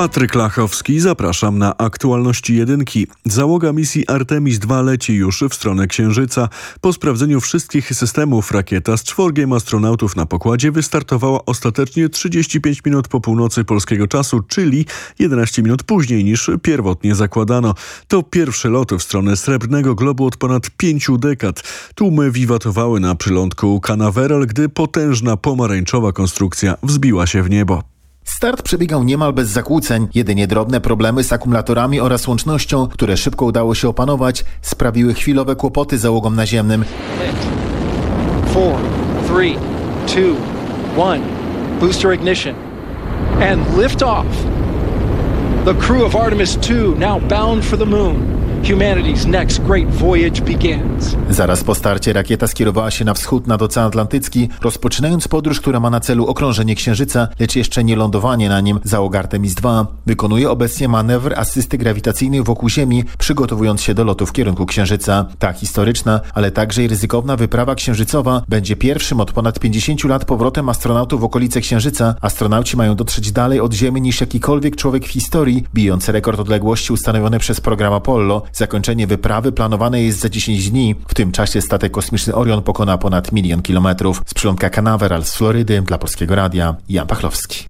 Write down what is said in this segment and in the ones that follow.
Patryk Lachowski, zapraszam na aktualności jedynki. Załoga misji Artemis II leci już w stronę Księżyca. Po sprawdzeniu wszystkich systemów rakieta z czworgiem astronautów na pokładzie wystartowała ostatecznie 35 minut po północy polskiego czasu, czyli 11 minut później niż pierwotnie zakładano. To pierwszy lot w stronę Srebrnego Globu od ponad pięciu dekad. Tłumy wiwatowały na przylądku Canaveral, gdy potężna pomarańczowa konstrukcja wzbiła się w niebo. Start przebiegał niemal bez zakłóceń. Jedynie drobne problemy z akumulatorami oraz łącznością, które szybko udało się opanować, sprawiły chwilowe kłopoty załogom naziemnym. 4, 3, 2, 1. Booster ignition. And lift off. The crew of Artemis II now bound for the moon. Humanity's next great voyage begins. Zaraz po starcie rakieta skierowała się na wschód nad Ocean Atlantycki, rozpoczynając podróż, która ma na celu okrążenie Księżyca, lecz jeszcze nie lądowanie na nim. Załoga Artemis II wykonuje obecnie manewr asysty grawitacyjnej wokół Ziemi, przygotowując się do lotu w kierunku Księżyca. Ta historyczna, ale także i ryzykowna wyprawa księżycowa będzie pierwszym od ponad 50 lat powrotem astronautów w okolice Księżyca. Astronauci mają dotrzeć dalej od Ziemi niż jakikolwiek człowiek w historii, bijąc rekord odległości ustanowiony przez program Apollo. Zakończenie wyprawy planowane jest za 10 dni. W tym czasie statek kosmiczny Orion pokona ponad milion kilometrów. Z przylądka Canaveral z Florydy dla Polskiego Radia Jan Pachlowski.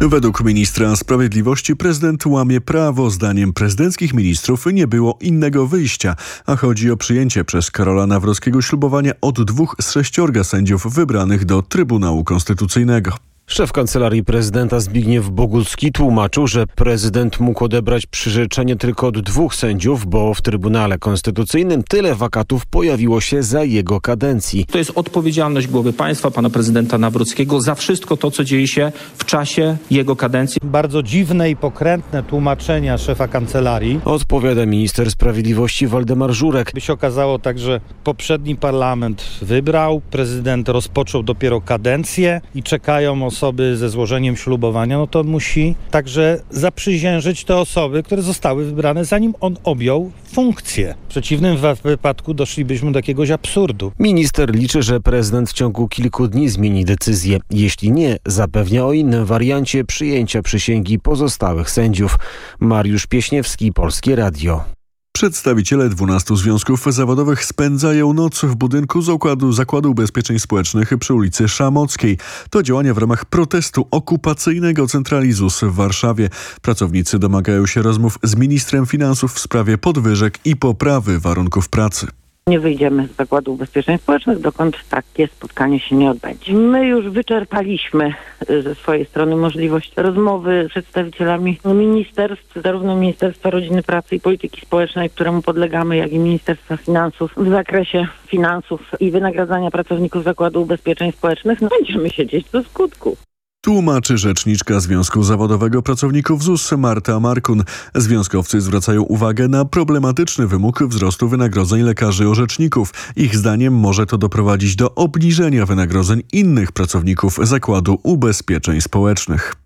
Według ministra sprawiedliwości prezydent łamie prawo. Zdaniem prezydenckich ministrów nie było innego wyjścia, a chodzi o przyjęcie przez Karola Nawrockiego ślubowania od dwóch z sześciorga sędziów wybranych do Trybunału Konstytucyjnego. Szef Kancelarii Prezydenta Zbigniew Bogucki tłumaczył, że prezydent mógł odebrać przyrzeczenie tylko od dwóch sędziów, bo w Trybunale Konstytucyjnym tyle wakatów pojawiło się za jego kadencji. To jest odpowiedzialność głowy państwa, pana prezydenta Nawrockiego za wszystko to, co dzieje się w czasie jego kadencji. Bardzo dziwne i pokrętne tłumaczenia szefa kancelarii. Odpowiada minister sprawiedliwości Waldemar Żurek. By się okazało tak, że poprzedni parlament wybrał, prezydent rozpoczął dopiero kadencję i czekają osoby osoby ze złożeniem ślubowania, no to musi także zaprzysiężyć te osoby, które zostały wybrane zanim on objął funkcję. W przeciwnym wypadku doszlibyśmy do jakiegoś absurdu. Minister liczy, że prezydent w ciągu kilku dni zmieni decyzję. Jeśli nie, zapewnia o innym wariancie przyjęcia przysięgi pozostałych sędziów. Mariusz Pieśniewski, Polskie Radio. Przedstawiciele 12 związków zawodowych spędzają noc w budynku Zakładu, Zakładu Ubezpieczeń Społecznych przy ulicy Szamockiej. To działania w ramach protestu okupacyjnego centrali ZUS w Warszawie. Pracownicy domagają się rozmów z ministrem finansów w sprawie podwyżek i poprawy warunków pracy. Nie wyjdziemy z Zakładu Ubezpieczeń Społecznych, dokąd takie spotkanie się nie odbędzie. My już wyczerpaliśmy y, ze swojej strony możliwość rozmowy z przedstawicielami ministerstw, zarówno Ministerstwa Rodziny, Pracy i Polityki Społecznej, któremu podlegamy, jak i Ministerstwa Finansów w zakresie finansów i wynagradzania pracowników Zakładu Ubezpieczeń Społecznych. No, będziemy siedzieć do skutku. Tłumaczy rzeczniczka Związku Zawodowego Pracowników ZUS Marta Markun. Związkowcy zwracają uwagę na problematyczny wymóg wzrostu wynagrodzeń lekarzy orzeczników. Ich zdaniem może to doprowadzić do obniżenia wynagrodzeń innych pracowników Zakładu Ubezpieczeń Społecznych.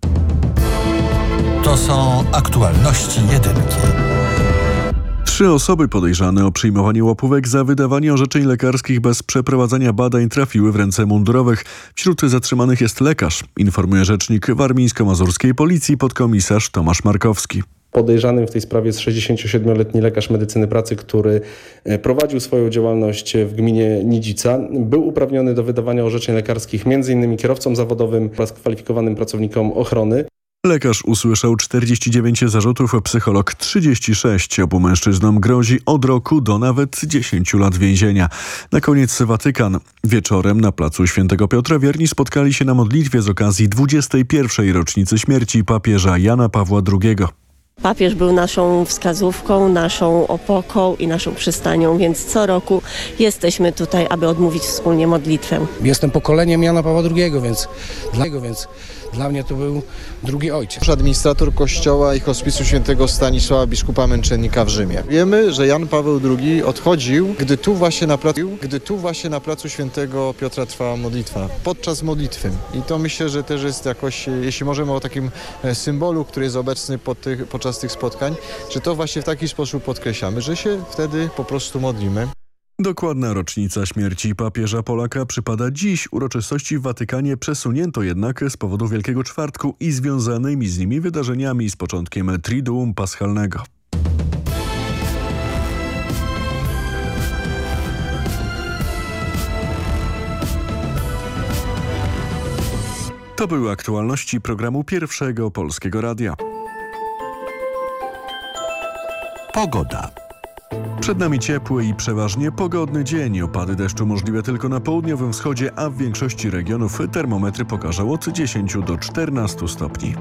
To są aktualności jedynki. Trzy osoby podejrzane o przyjmowanie łapówek za wydawanie orzeczeń lekarskich bez przeprowadzania badań trafiły w ręce mundurowych. Wśród zatrzymanych jest lekarz, informuje rzecznik warmińsko-mazurskiej policji podkomisarz Tomasz Markowski. Podejrzanym w tej sprawie jest 67-letni lekarz medycyny pracy, który prowadził swoją działalność w gminie Nidzica. Był uprawniony do wydawania orzeczeń lekarskich m.in. kierowcom zawodowym oraz kwalifikowanym pracownikom ochrony. Lekarz usłyszał 49 zarzutów, psycholog 36. Obu mężczyznom grozi od roku do nawet 10 lat więzienia. Na koniec Watykan. Wieczorem na placu Świętego Piotra wierni spotkali się na modlitwie z okazji 21. rocznicy śmierci papieża Jana Pawła II. Papież był naszą wskazówką, naszą opoką i naszą przystanią, więc co roku jesteśmy tutaj, aby odmówić wspólnie modlitwę. Jestem pokoleniem Jana Pawła II, więc dla, więc dla mnie to był drugi ojciec. Administrator kościoła i hospisu świętego Stanisława biskupa męczennika w Rzymie. Wiemy, że Jan Paweł II odchodził, gdy tu właśnie na placu, gdy tu właśnie na placu świętego Piotra trwała modlitwa, podczas modlitwy. I to myślę, że też jest jakoś, jeśli możemy o takim e, symbolu, który jest obecny pod tych, podczas tych spotkań, że to właśnie w taki sposób podkreślamy, że się wtedy po prostu modlimy. Dokładna rocznica śmierci papieża Polaka przypada dziś. Uroczystości w Watykanie przesunięto jednak z powodu Wielkiego Czwartku i związanymi z nimi wydarzeniami z początkiem Triduum Paschalnego. To były aktualności programu Pierwszego Polskiego Radia. Pogoda. Przed nami ciepły i przeważnie pogodny dzień. Opady deszczu możliwe tylko na południowym wschodzie, a w większości regionów termometry pokażą od 10 do 14 stopni.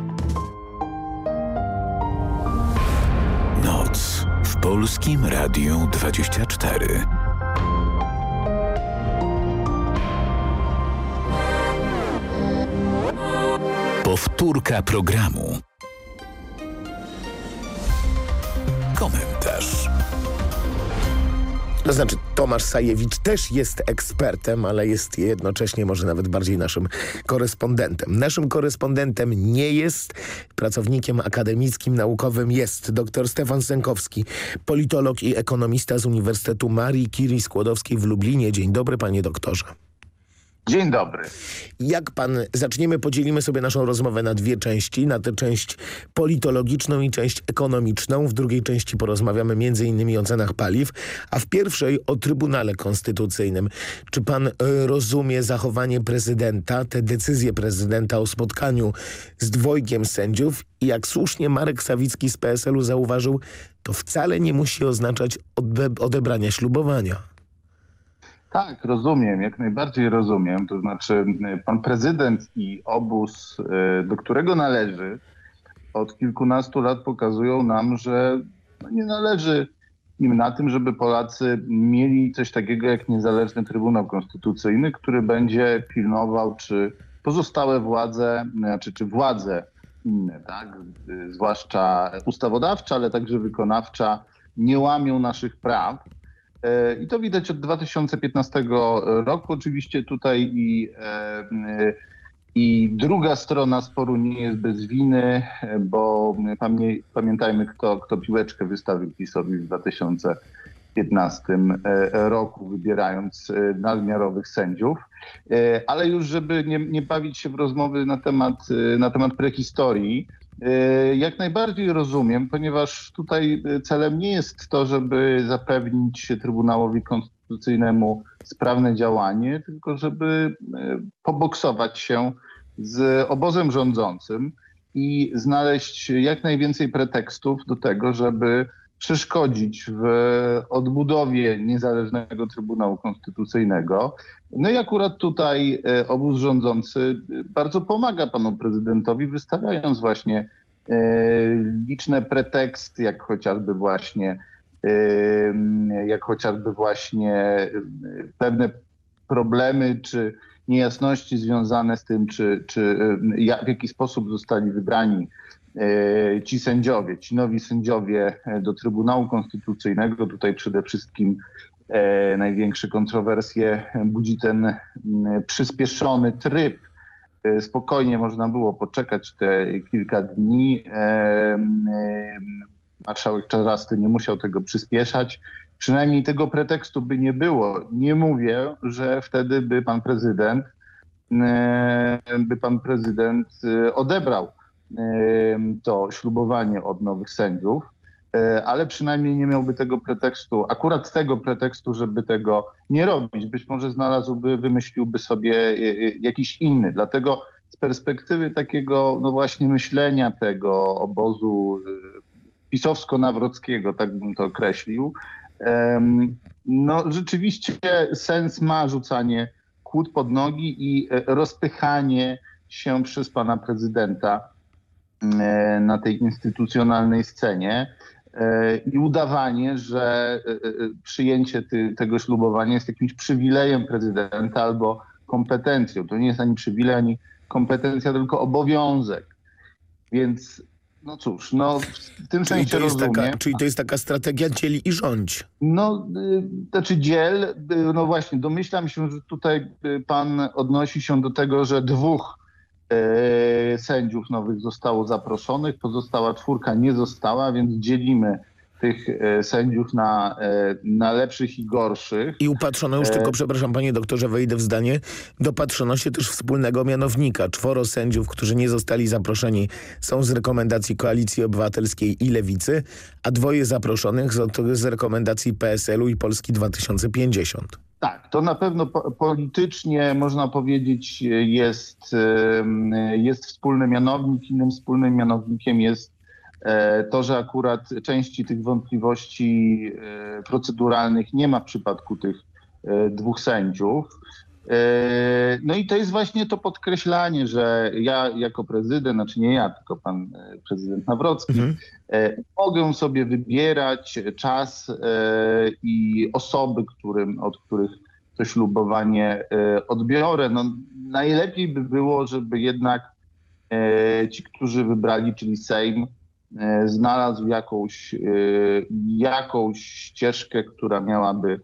Noc w Polskim Radiu 24. Powtórka programu. Komentarz. To znaczy, Tomasz Sajewicz też jest ekspertem, ale jest jednocześnie może nawet bardziej naszym korespondentem. Naszym korespondentem nie jest, pracownikiem akademickim, naukowym jest dr Stefan Sękowski, politolog i ekonomista z Uniwersytetu Marii Curie Skłodowskiej w Lublinie. Dzień dobry, panie doktorze. Dzień dobry. Jak pan, zaczniemy, podzielimy sobie naszą rozmowę na dwie części, na tę część politologiczną i część ekonomiczną. W drugiej części porozmawiamy innymi o cenach paliw, a w pierwszej o Trybunale Konstytucyjnym. Czy pan y, rozumie zachowanie prezydenta, te decyzje prezydenta o spotkaniu z dwojgiem sędziów i jak słusznie Marek Sawicki z PSL-u zauważył, to wcale nie musi oznaczać ode odebrania ślubowania. Tak, rozumiem, jak najbardziej rozumiem. To znaczy, pan prezydent i obóz, do którego należy, od kilkunastu lat pokazują nam, że no nie należy im na tym, żeby Polacy mieli coś takiego jak niezależny Trybunał Konstytucyjny, który będzie pilnował, czy pozostałe władze, znaczy, czy władze inne, tak, zwłaszcza ustawodawcza, ale także wykonawcza, nie łamią naszych praw. I to widać od 2015 roku. Oczywiście tutaj i, i druga strona sporu nie jest bez winy, bo pamiętajmy, kto, kto piłeczkę wystawił PiSowi w 2015 roku, wybierając nadmiarowych sędziów. Ale już, żeby nie, nie bawić się w rozmowy na temat, na temat prehistorii, jak najbardziej rozumiem, ponieważ tutaj celem nie jest to, żeby zapewnić Trybunałowi Konstytucyjnemu sprawne działanie, tylko żeby poboksować się z obozem rządzącym i znaleźć jak najwięcej pretekstów do tego, żeby przeszkodzić w odbudowie niezależnego Trybunału Konstytucyjnego. No i akurat tutaj obóz rządzący bardzo pomaga panu prezydentowi, wystawiając właśnie liczne preteksty, jak chociażby właśnie jak chociażby właśnie pewne problemy czy niejasności związane z tym, czy, czy w jaki sposób zostali wybrani ci sędziowie, ci nowi sędziowie do Trybunału Konstytucyjnego. Tutaj przede wszystkim największe kontrowersje budzi ten przyspieszony tryb. Spokojnie można było poczekać te kilka dni. Marszałek Czarasty nie musiał tego przyspieszać. Przynajmniej tego pretekstu by nie było. Nie mówię, że wtedy by pan prezydent by pan prezydent odebrał to ślubowanie od nowych sędziów, ale przynajmniej nie miałby tego pretekstu, akurat tego pretekstu, żeby tego nie robić. Być może znalazłby, wymyśliłby sobie jakiś inny. Dlatego z perspektywy takiego, no właśnie myślenia tego obozu pisowsko-nawrockiego, tak bym to określił, no rzeczywiście sens ma rzucanie kłód pod nogi i rozpychanie się przez pana prezydenta e, na tej instytucjonalnej scenie e, i udawanie, że e, e, przyjęcie ty, tego ślubowania jest jakimś przywilejem prezydenta albo kompetencją. To nie jest ani przywilej, ani kompetencja, tylko obowiązek. Więc no cóż, no w tym Czyli sensie to, jest rozumiem. taka, czyli to jest taka strategia dzieli i rządź. No, y, znaczy dziel, y, no właśnie, domyślam się, że tutaj y, pan odnosi się do tego, że dwóch sędziów nowych zostało zaproszonych, pozostała czwórka nie została, więc dzielimy tych y, sędziów na, y, na lepszych i gorszych. I upatrzono już E, tylko, przepraszam panie doktorze, wejdę w zdanie, dopatrzono się też wspólnego mianownika. Czworo sędziów, którzy nie zostali zaproszeni, są z rekomendacji Koalicji Obywatelskiej i Lewicy, a dwoje zaproszonych z, z rekomendacji PSL-u i Polski 2050. Tak, to na pewno po, politycznie można powiedzieć jest, jest wspólny mianownik. Innym wspólnym mianownikiem jest e, to, że akurat części tych wątpliwości e, proceduralnych nie ma w przypadku tych e, dwóch sędziów. E, No i to jest właśnie to podkreślanie, że ja jako prezydent, znaczy nie ja, tylko pan e, prezydent Nawrocki, e, mogę sobie wybierać czas e, i osoby, którym, od których to ślubowanie e, odbiorę. No, najlepiej by było, żeby jednak e, ci, którzy wybrali, czyli Sejm, e, znalazł jakąś, e, jakąś ścieżkę, która miałaby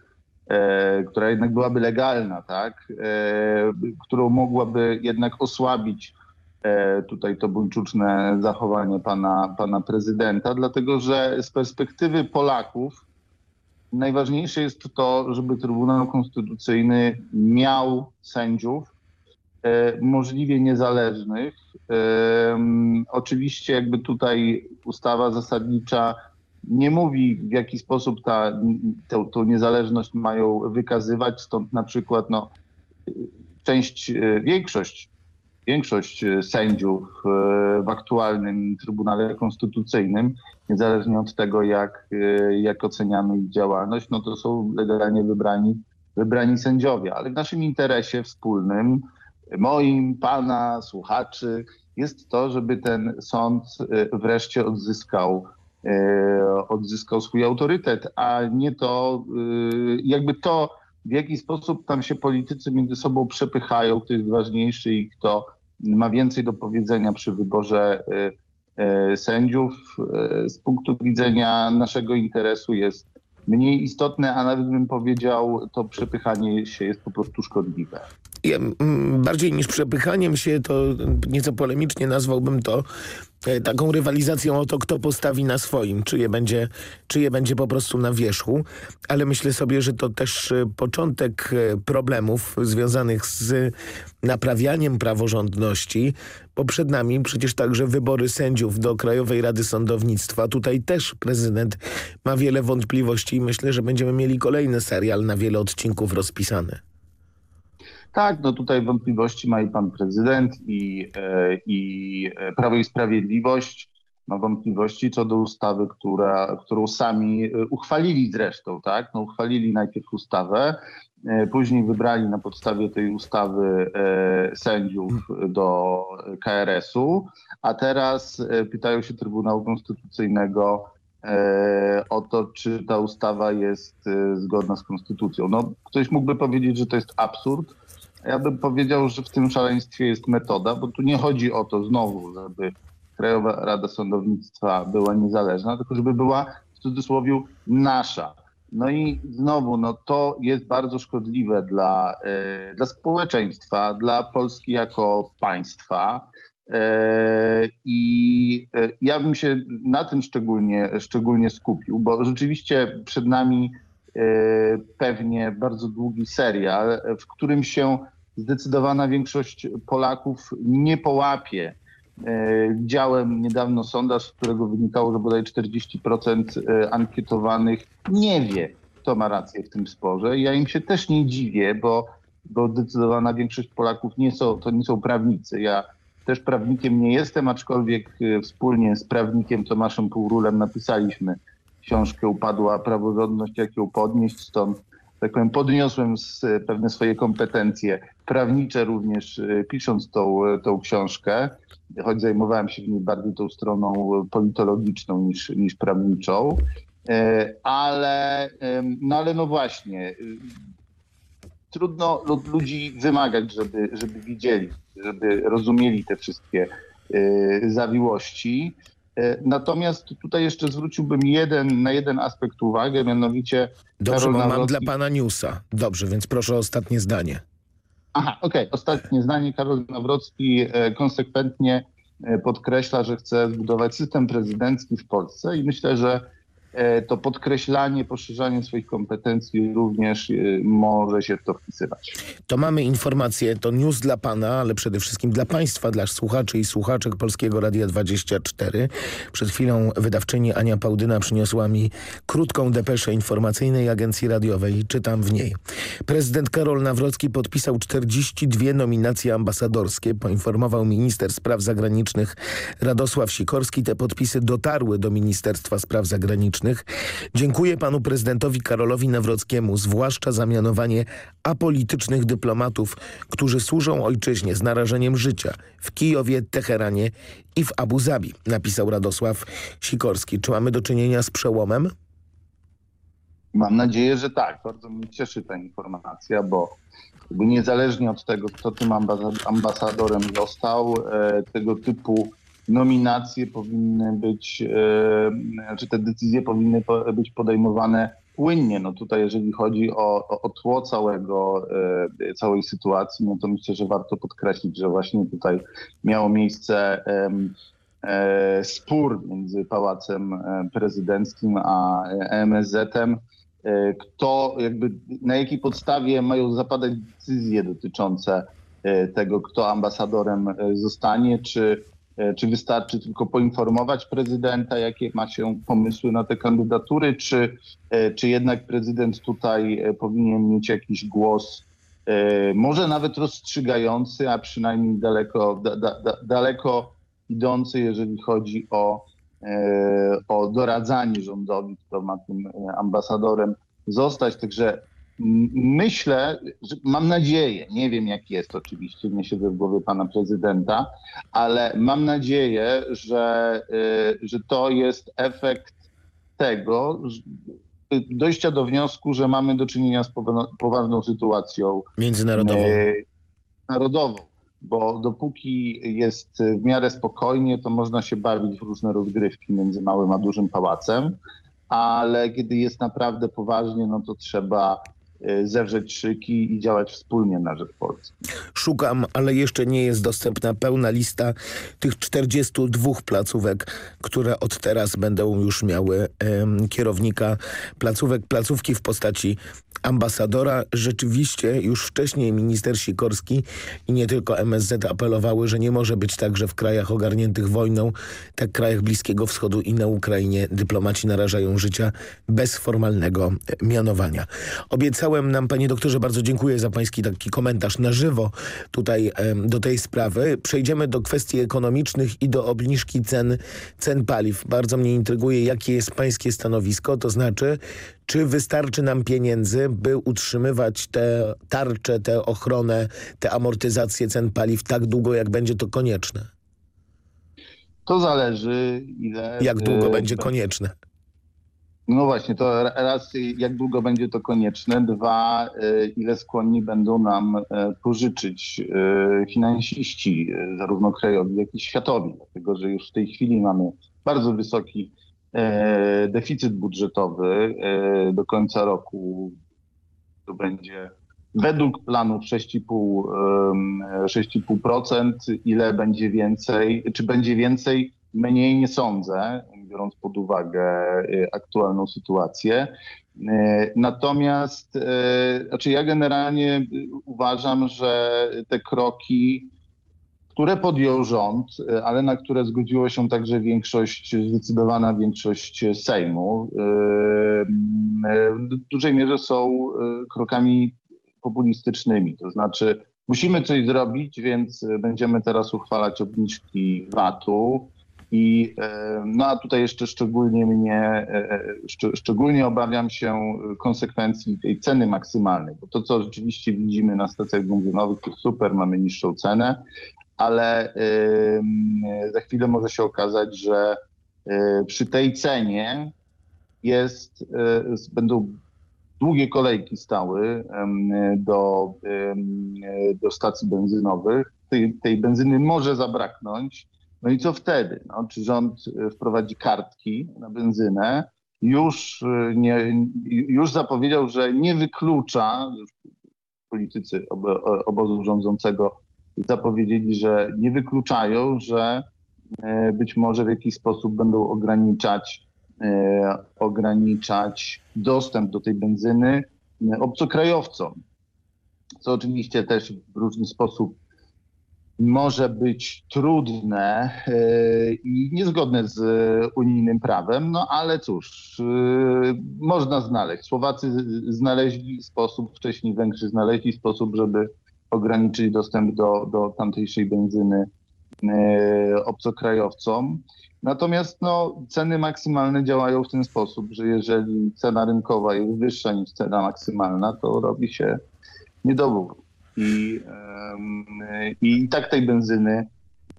e, która jednak byłaby legalna, tak, e, którą mogłaby jednak osłabić e, tutaj to buńczuczne zachowanie pana, pana prezydenta, dlatego że z perspektywy Polaków najważniejsze jest to, żeby Trybunał Konstytucyjny miał sędziów e, możliwie niezależnych. Em, Oczywiście jakby tutaj ustawa zasadnicza nie mówi, w jaki sposób ta, tę, niezależność mają wykazywać, stąd na przykład no, część, e, większość, większość e, sędziów e, w aktualnym Trybunale Konstytucyjnym, niezależnie od tego, jak, e, jak oceniamy ich działalność, no to są legalnie wybrani, wybrani sędziowie. Ale w naszym interesie wspólnym, moim, pana, słuchaczy, jest to, żeby ten sąd e, wreszcie odzyskał e, odzyskał swój autorytet, a nie to, e, jakby to, w jaki sposób tam się politycy między sobą przepychają, kto jest ważniejszy i kto ma więcej do powiedzenia przy wyborze sędziów. Z punktu widzenia naszego interesu jest mniej istotne, a nawet bym powiedział, to przepychanie się jest po prostu szkodliwe. Ja, mm, bardziej niż przepychaniem się, to nieco polemicznie nazwałbym to e, taką rywalizacją o to, kto postawi na swoim, czyje będzie, czyje będzie po prostu na wierzchu, ale myślę sobie, że to też e, początek e, problemów związanych z naprawianiem praworządności, bo przed nami przecież także wybory sędziów do Krajowej Rady Sądownictwa. Tutaj też prezydent ma wiele wątpliwości i myślę, że będziemy mieli kolejny serial na wiele odcinków rozpisany. Tak, no tutaj wątpliwości ma i pan prezydent i, e, i e, Prawo i Sprawiedliwość ma wątpliwości co do ustawy, która, którą sami e, uchwalili zresztą, tak? No uchwalili najpierw ustawę, później wybrali na podstawie tej ustawy sędziów do KRS-u, a teraz pytają się Trybunału Konstytucyjnego o to, czy ta ustawa jest zgodna z konstytucją. No, ktoś mógłby powiedzieć, że to jest absurd, ja bym powiedział, że w tym szaleństwie jest metoda, bo tu nie chodzi o to znowu, żeby Krajowa Rada Sądownictwa była niezależna, tylko żeby była w cudzysłowie nasza. No i znowu, no to jest bardzo szkodliwe dla, e, dla społeczeństwa, dla Polski jako państwa. E, I e, ja bym się na tym szczególnie, szczególnie skupił, bo rzeczywiście przed nami pewnie bardzo długi serial, w którym się zdecydowana większość Polaków nie połapie. Widziałem niedawno sondaż, z którego wynikało, że bodaj 40% e, ankietowanych nie wie, kto ma rację w tym sporze. Ja im się też nie dziwię, bo, bo zdecydowana większość Polaków nie są, to nie są prawnicy. Ja też prawnikiem nie jestem, aczkolwiek wspólnie z prawnikiem Tomaszem Półrulem napisaliśmy książkę Upadła praworządność, jak ją podnieść, stąd tak powiem, podniosłem z, pewne swoje kompetencje prawnicze również e, pisząc tą, tą książkę, choć zajmowałem się w niej bardziej tą stroną politologiczną niż, niż prawniczą. E, ale, no ale no właśnie, trudno ludzi wymagać, żeby, żeby widzieli, żeby rozumieli te wszystkie zawiłości. Natomiast tutaj jeszcze zwróciłbym jeden, na jeden aspekt uwagę, mianowicie. Dobrze, Karol bo mam Nawrocki... dla pana newsa. Dobrze, więc proszę o ostatnie zdanie. Aha, okej. Okay. Ostatnie zdanie. Karol Nawrocki konsekwentnie podkreśla, że chce zbudować system prezydencki w Polsce i myślę, że to podkreślanie, poszerzanie swoich kompetencji również może się w to wpisywać. To mamy informację, to news dla pana, ale przede wszystkim dla państwa, dla słuchaczy i słuchaczek Polskiego Radia 24. Przed chwilą wydawczyni Ania Pałdyna przyniosła mi krótką depeszę informacyjnej agencji radiowej. Czytam w niej. Prezydent Karol Nawrocki podpisał 42 nominacje ambasadorskie. Poinformował minister spraw zagranicznych Radosław Sikorski. Te podpisy dotarły do Ministerstwa Spraw Zagranicznych. Dziękuję panu prezydentowi Karolowi Nawrockiemu, zwłaszcza za mianowanie apolitycznych dyplomatów, którzy służą ojczyźnie z narażeniem życia w Kijowie, Teheranie i w Abu Zabi, napisał Radosław Sikorski. Czy mamy do czynienia z przełomem? Mam nadzieję, że tak. Bardzo mnie cieszy ta informacja, bo niezależnie od tego, kto tym ambasadorem został, tego typu nominacje powinny być, e, czy te decyzje powinny być podejmowane płynnie. No tutaj jeżeli chodzi o, o, tło całego, e, całej sytuacji, no to myślę, że warto podkreślić, że właśnie tutaj miało miejsce e, spór między Pałacem Prezydenckim a MSZ-em. Kto, jakby, na jakiej podstawie mają zapadać decyzje dotyczące tego, kto ambasadorem zostanie, czy czy wystarczy tylko poinformować prezydenta, jakie ma się pomysły na te kandydatury, czy, czy jednak prezydent tutaj powinien mieć jakiś głos, może nawet rozstrzygający, a przynajmniej daleko, da, da, daleko idący, jeżeli chodzi o, o doradzanie rządowi, kto ma tym ambasadorem zostać. Także Myślę, że mam nadzieję, nie wiem jak jest oczywiście, nie siedzę w głowie pana prezydenta, ale mam nadzieję, że, y, że to jest efekt tego, dojścia do wniosku, że mamy do czynienia z poważną sytuacją międzynarodową. Y, narodową, bo dopóki jest w miarę spokojnie, to można się bawić w różne rozgrywki między małym a dużym pałacem, ale kiedy jest naprawdę poważnie, no to trzeba zewrzeć szyki i działać wspólnie na rzecz Polski. Szukam, ale jeszcze nie jest dostępna pełna lista tych 42 placówek, które od teraz będą już miały kierownika placówek, placówki w postaci ambasadora. Rzeczywiście już wcześniej minister Sikorski i nie tylko MSZ apelowały, że nie może być tak, że w krajach ogarniętych wojną, tak krajach Bliskiego Wschodu i na Ukrainie dyplomaci narażają życia bez formalnego mianowania. Obiecałem nam, panie doktorze, bardzo dziękuję za pański taki komentarz na żywo tutaj do tej sprawy. Przejdziemy do kwestii ekonomicznych i do obniżki cen, cen paliw. Bardzo mnie intryguje, jakie jest pańskie stanowisko, to znaczy, czy wystarczy nam pieniędzy, by utrzymywać tę tarczę, tę ochronę, tę amortyzację cen paliw tak długo, jak będzie to konieczne? To zależy, ile... Jak długo będzie konieczne? No właśnie, to raz, jak długo będzie to konieczne, dwa, ile skłonni będą nam pożyczyć finansiści, zarówno krajowi, jak i światowi, dlatego że już w tej chwili mamy bardzo wysoki deficyt budżetowy do końca roku. To będzie według planów 6,5%. Ile będzie więcej, czy będzie więcej, mniej nie sądzę, biorąc pod uwagę aktualną sytuację. Natomiast znaczy ja generalnie uważam, że te kroki, które podjął rząd, ale na które zgodziło się także większość, zdecydowana większość Sejmu, w dużej mierze są krokami populistycznymi. To znaczy musimy coś zrobić, więc będziemy teraz uchwalać obniżki VAT-u, I, no a tutaj jeszcze szczególnie mnie, szcz szczególnie obawiam się konsekwencji tej ceny maksymalnej, bo to, co rzeczywiście widzimy na stacjach benzynowych, to super, mamy niższą cenę, ale za chwilę może się okazać, że przy tej cenie jest, będą długie kolejki stały do, do stacji benzynowych. Tej, tej benzyny może zabraknąć. No i co wtedy? No, czy rząd wprowadzi kartki na benzynę? Już, nie, już zapowiedział, że nie wyklucza, politycy obozu rządzącego zapowiedzieli, że nie wykluczają, że być może w jakiś sposób będą ograniczać ograniczać dostęp do tej benzyny obcokrajowcom, co oczywiście też w różny sposób może być trudne e, i niezgodne z unijnym prawem, no ale cóż, można znaleźć. Słowacy znaleźli sposób, wcześniej Węgrzy znaleźli sposób, żeby ograniczyć dostęp do, do tamtejszej benzyny obcokrajowcom. Natomiast no, ceny maksymalne działają w ten sposób, że jeżeli cena rynkowa jest wyższa niż cena maksymalna, to robi się niedobór. I, i tak tej benzyny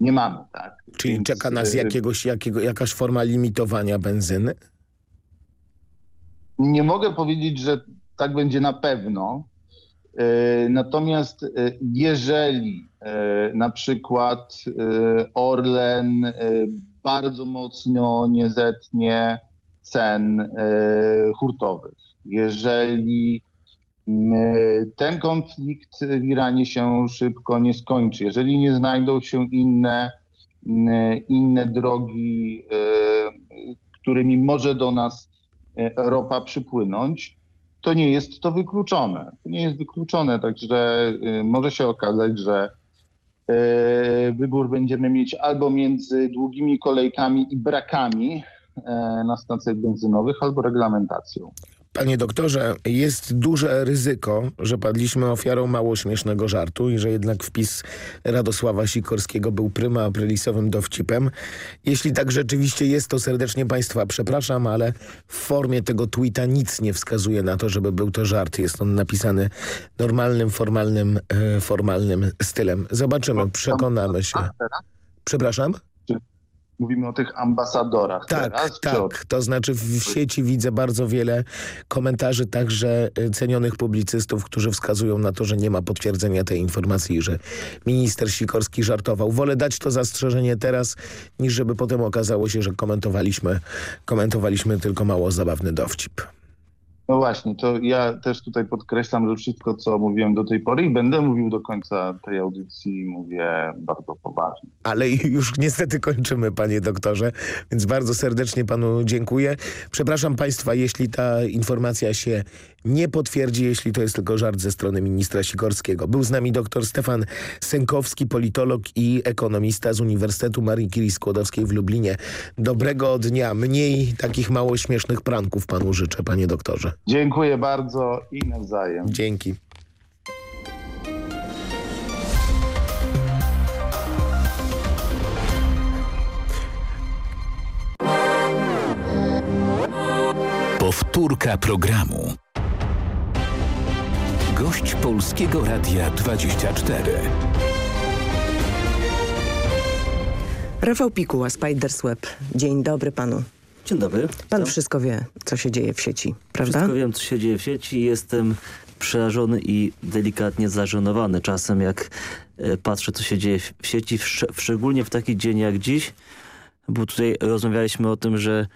nie mamy. Tak? Czyli Więc, czeka nas e, jakiegoś, jakiego, jakaś forma limitowania benzyny? Nie mogę powiedzieć, że tak będzie na pewno. E, natomiast e, jeżeli na przykład Orlen bardzo mocno nie zetnie cen hurtowych. Jeżeli ten konflikt w Iranie się szybko nie skończy, jeżeli nie znajdą się inne, inne drogi, e, którymi może do nas e, ropa przypłynąć, to nie jest to wykluczone. To nie jest wykluczone, także może się okazać, że E, wybór będziemy mieć albo między długimi kolejkami i brakami e, na stacjach benzynowych, albo reglamentacją. Panie doktorze, jest duże ryzyko, że padliśmy ofiarą mało śmiesznego żartu i że jednak wpis Radosława Sikorskiego był pryma aprilisowym dowcipem. Jeśli tak rzeczywiście jest, to serdecznie Państwa przepraszam, ale w formie tego tweeta nic nie wskazuje na to, żeby był to żart. Jest on napisany normalnym, formalnym, e, formalnym stylem. Zobaczymy, przekonamy się. Przepraszam? Mówimy o tych ambasadorach tak, teraz? Tak, to znaczy w sieci widzę bardzo wiele komentarzy także y, cenionych publicystów, którzy wskazują na to, że nie ma potwierdzenia tej informacji, że minister Sikorski żartował. Wolę dać to zastrzeżenie teraz, niż żeby potem okazało się, że komentowaliśmy, komentowaliśmy tylko mało zabawny dowcip. No właśnie, to ja też tutaj podkreślam, że wszystko, co mówiłem do tej pory i będę mówił do końca tej audycji, mówię bardzo poważnie. Ale już niestety kończymy, panie doktorze, więc bardzo serdecznie panu dziękuję. Przepraszam państwa, jeśli ta informacja się nie potwierdzi, jeśli to jest tylko żart ze strony ministra Sikorskiego. Był z nami dr Stefan Sękowski, politolog i ekonomista z Uniwersytetu Marii Curie Skłodowskiej w Lublinie. Dobrego dnia, mniej takich mało śmiesznych pranków panu życzę, panie doktorze. Dziękuję bardzo i nawzajem. Dzięki. Powtórka programu. Gość Polskiego Radia 24. Rafał Pikuła, Spiders Web. Dzień dobry panu. Dzień dobry. Pan wszystko wie, co się dzieje w sieci, prawda? Wszystko wiem, co się dzieje w sieci. Jestem przerażony i delikatnie zażenowany czasem, jak e, patrzę, co się dzieje w sieci, szczególnie w taki dzień jak dziś, bo tutaj rozmawialiśmy o tym, że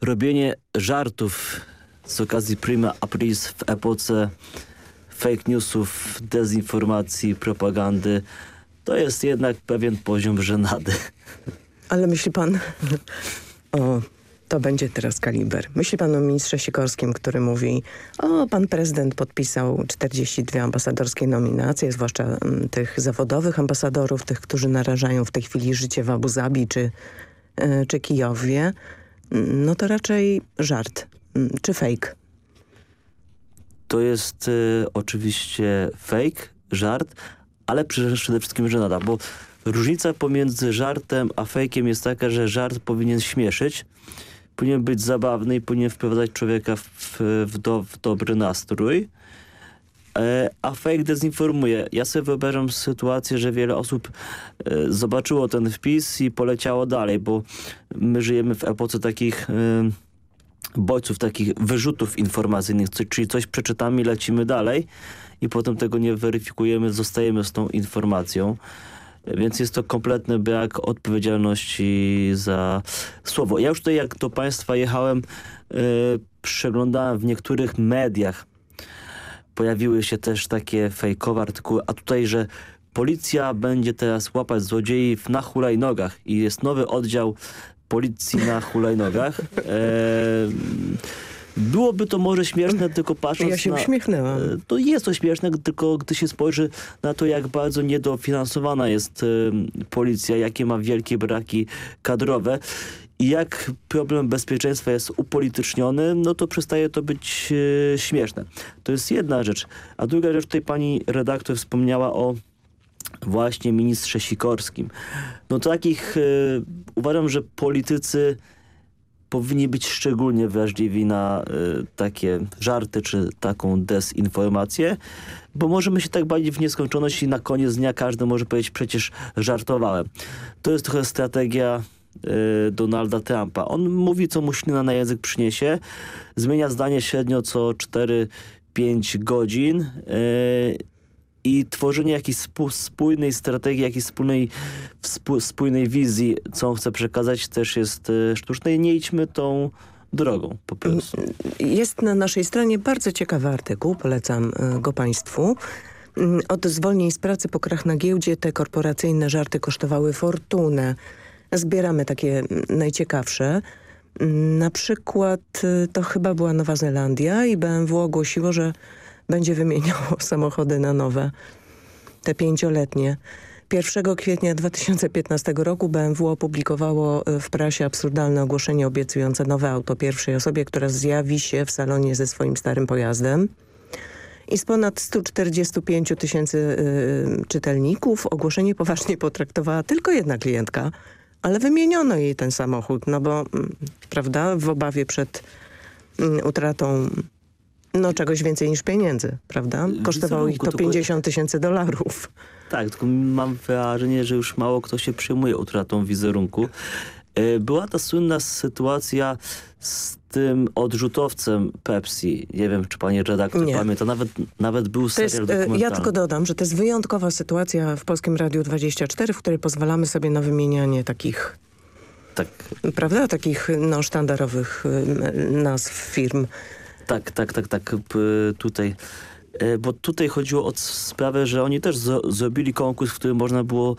robienie żartów z okazji Prima Aprilis w epoce fake newsów, dezinformacji, propagandy, to jest jednak pewien poziom żenady. Ale myśli pan o to będzie teraz kaliber. Myśli pan o ministrze Sikorskim, który mówi, o pan prezydent podpisał 42 ambasadorskie nominacje, zwłaszcza m, mm, tych zawodowych ambasadorów, tych, którzy narażają w tej chwili życie w Abu Zabi czy, y, czy Kijowie. No to raczej żart mm, czy fake. To jest y, oczywiście fake, żart, ale przede wszystkim żenada, bo Różnica pomiędzy żartem a fejkiem jest taka, że żart powinien śmieszyć, powinien być zabawny i powinien wprowadzać człowieka w, w, do, w dobry nastrój. E, a fake dezinformuje. Ja sobie wyobrażam sytuację, że wiele osób e, zobaczyło ten wpis i poleciało dalej, bo my żyjemy w epoce takich e, bodźców, takich wyrzutów informacyjnych, czyli coś przeczytamy i lecimy dalej i potem tego nie weryfikujemy, zostajemy z tą informacją. Więc jest to kompletny brak odpowiedzialności za słowo. Ja już tutaj jak do Państwa jechałem, yy, przeglądałem w niektórych mediach pojawiły się też takie fejkowe artykuły, a tutaj, że policja będzie teraz łapać złodziei na hulajnogach i jest nowy oddział policji na hulajnogach. Eee, Byłoby to może śmieszne, tylko patrząc Ja się na... uśmiechnęłam. To jest to śmieszne, tylko gdy się spojrzy na to, jak bardzo niedofinansowana jest y, policja, jakie ma wielkie braki kadrowe i jak problem bezpieczeństwa jest upolityczniony, no to przestaje to być y, śmieszne. To jest jedna rzecz. A druga rzecz, tutaj pani redaktor wspomniała o właśnie ministrze Sikorskim. No takich y, uważam, że politycy powinni być szczególnie wrażliwi na y, takie żarty czy taką dezinformację, bo możemy się tak bawić w nieskończoność i na koniec dnia każdy może powiedzieć przecież żartowałem. To jest trochę strategia y, Donalda Trumpa. On mówi co mu ślina na język przyniesie, zmienia zdanie średnio co 4-5 godzin i tworzenie jakiejś spójnej strategii, jakiejś wspólnej, spójnej wizji, co on chce przekazać, też jest e, sztuczne i nie idźmy tą drogą po prostu. Jest na naszej stronie bardzo ciekawy artykuł, polecam e, go Państwu. Mm, od zwolnień z pracy po krach na giełdzie te korporacyjne żarty kosztowały fortunę. Zbieramy takie mm, najciekawsze. Mm, na przykład e, to chyba była Nowa Zelandia i BMW ogłosiło, że będzie wymieniało samochody na nowe, te pięcioletnie. 1 kwietnia 2015 roku BMW opublikowało e, w prasie absurdalne ogłoszenie obiecujące nowe auto pierwszej osobie, która zjawi się w salonie ze swoim starym pojazdem. I z ponad 145 tysięcy y, czytelników ogłoszenie poważnie potraktowała tylko jedna klientka, ale wymieniono jej ten samochód, no bo, mm, prawda, w obawie przed y, utratą no czegoś więcej niż pieniędzy, prawda? Kosztowało ich to 50 tysięcy dolarów. Tak, tylko mam wrażenie, że już mało kto się przejmuje utratą wizerunku. E, była ta słynna sytuacja z tym odrzutowcem Pepsi. Nie wiem, czy pani redaktor Nie. pamięta. Nawet, nawet był serial jest, dokumentalny. Ja tylko dodam, że to jest wyjątkowa sytuacja w Polskim Radiu 24, w której pozwalamy sobie na wymienianie takich tak. Prawda? Takich no, sztandarowych nazw firm. Tak, tak, tak, tak. Tutaj e, bo tutaj chodziło o sprawę, że oni też zrobili konkurs, w którym można było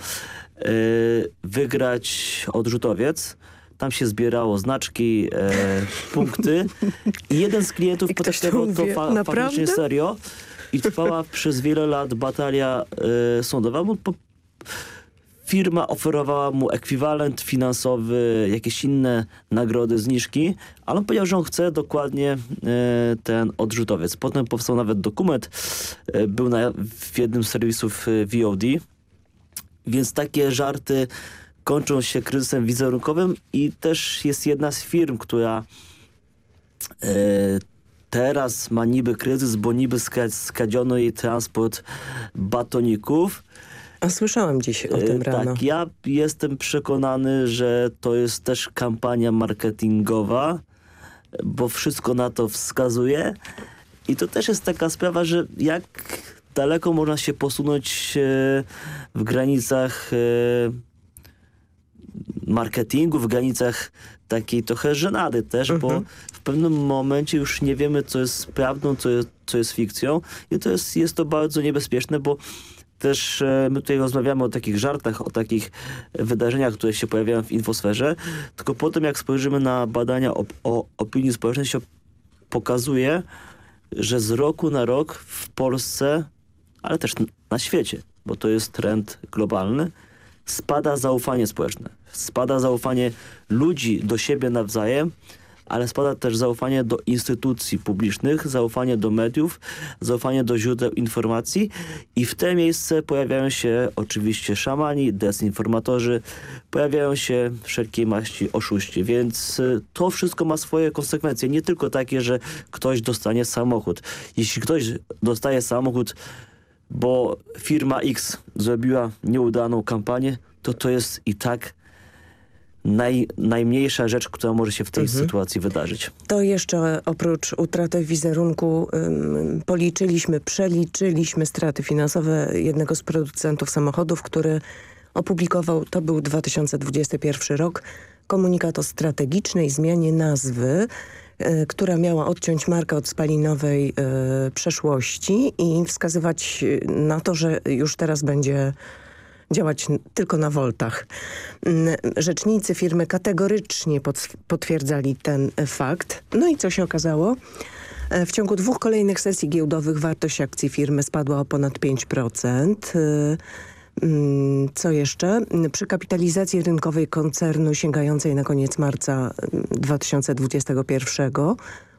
e, wygrać odrzutowiec. Tam się zbierało znaczki, e, punkty i jeden z klientów potraktował to fa faktycznie serio i trwała przez wiele lat batalia sądowa, bo po, firma oferowała mu ekwiwalent finansowy, jakieś inne nagrody, zniżki, ale on powiedział, że on chce dokładnie e, ten odrzutowiec. Potem powstał nawet dokument, e, był na, w jednym z serwisów e, VOD, więc takie żarty kończą się kryzysem wizerunkowym i też jest jedna z firm, która teraz ma niby kryzys, bo niby skradziono jej transport batoników, a słyszałam dziś o tym e, rano. Tak, ja jestem przekonany, że to jest też kampania marketingowa, bo wszystko na to wskazuje. I to też jest taka sprawa, że jak daleko można się posunąć e, w granicach e, marketingu, w granicach takiej trochę żenady też, mhm. bo w pewnym momencie już nie wiemy, co jest prawdą, co jest, co jest fikcją i to jest, jest to bardzo niebezpieczne, bo też e, my tutaj rozmawiamy o takich żartach, o takich wydarzeniach, które się pojawiają w infosferze, tylko potem jak spojrzymy na badania o opinii społecznej, się pokazuje, że z roku na rok w Polsce, ale też na świecie, bo to jest trend globalny, spada zaufanie społeczne. Spada zaufanie ludzi do siebie nawzajem, ale spada też zaufanie do instytucji publicznych, zaufanie do mediów, zaufanie do źródeł informacji. I w te miejsce pojawiają się oczywiście szamani, dezinformatorzy, pojawiają się wszelkiej maści oszuści, więc y, to wszystko ma swoje konsekwencje, nie tylko takie, że ktoś dostanie samochód. Jeśli ktoś dostaje samochód, bo firma X zrobiła nieudaną kampanię, to to jest i tak naj, najmniejsza rzecz, która może się w tej Mhm. sytuacji wydarzyć. To jeszcze oprócz utraty wizerunku ym, policzyliśmy, przeliczyliśmy straty finansowe jednego z producentów samochodów, który opublikował, to był 2021 rok, komunikat o strategicznej zmianie nazwy, y, która miała odciąć markę od spalinowej y, przeszłości i wskazywać y, na to, że już teraz będzie działać tylko na voltach. Mm, Rzecznicy firmy kategorycznie potwierdzali ten e, fakt. No i co się okazało? E, W ciągu dwóch kolejnych sesji giełdowych wartość akcji firmy spadła o ponad 5%. Y, mm, Co jeszcze? Mm, Przy kapitalizacji rynkowej koncernu sięgającej na koniec marca mm, 2021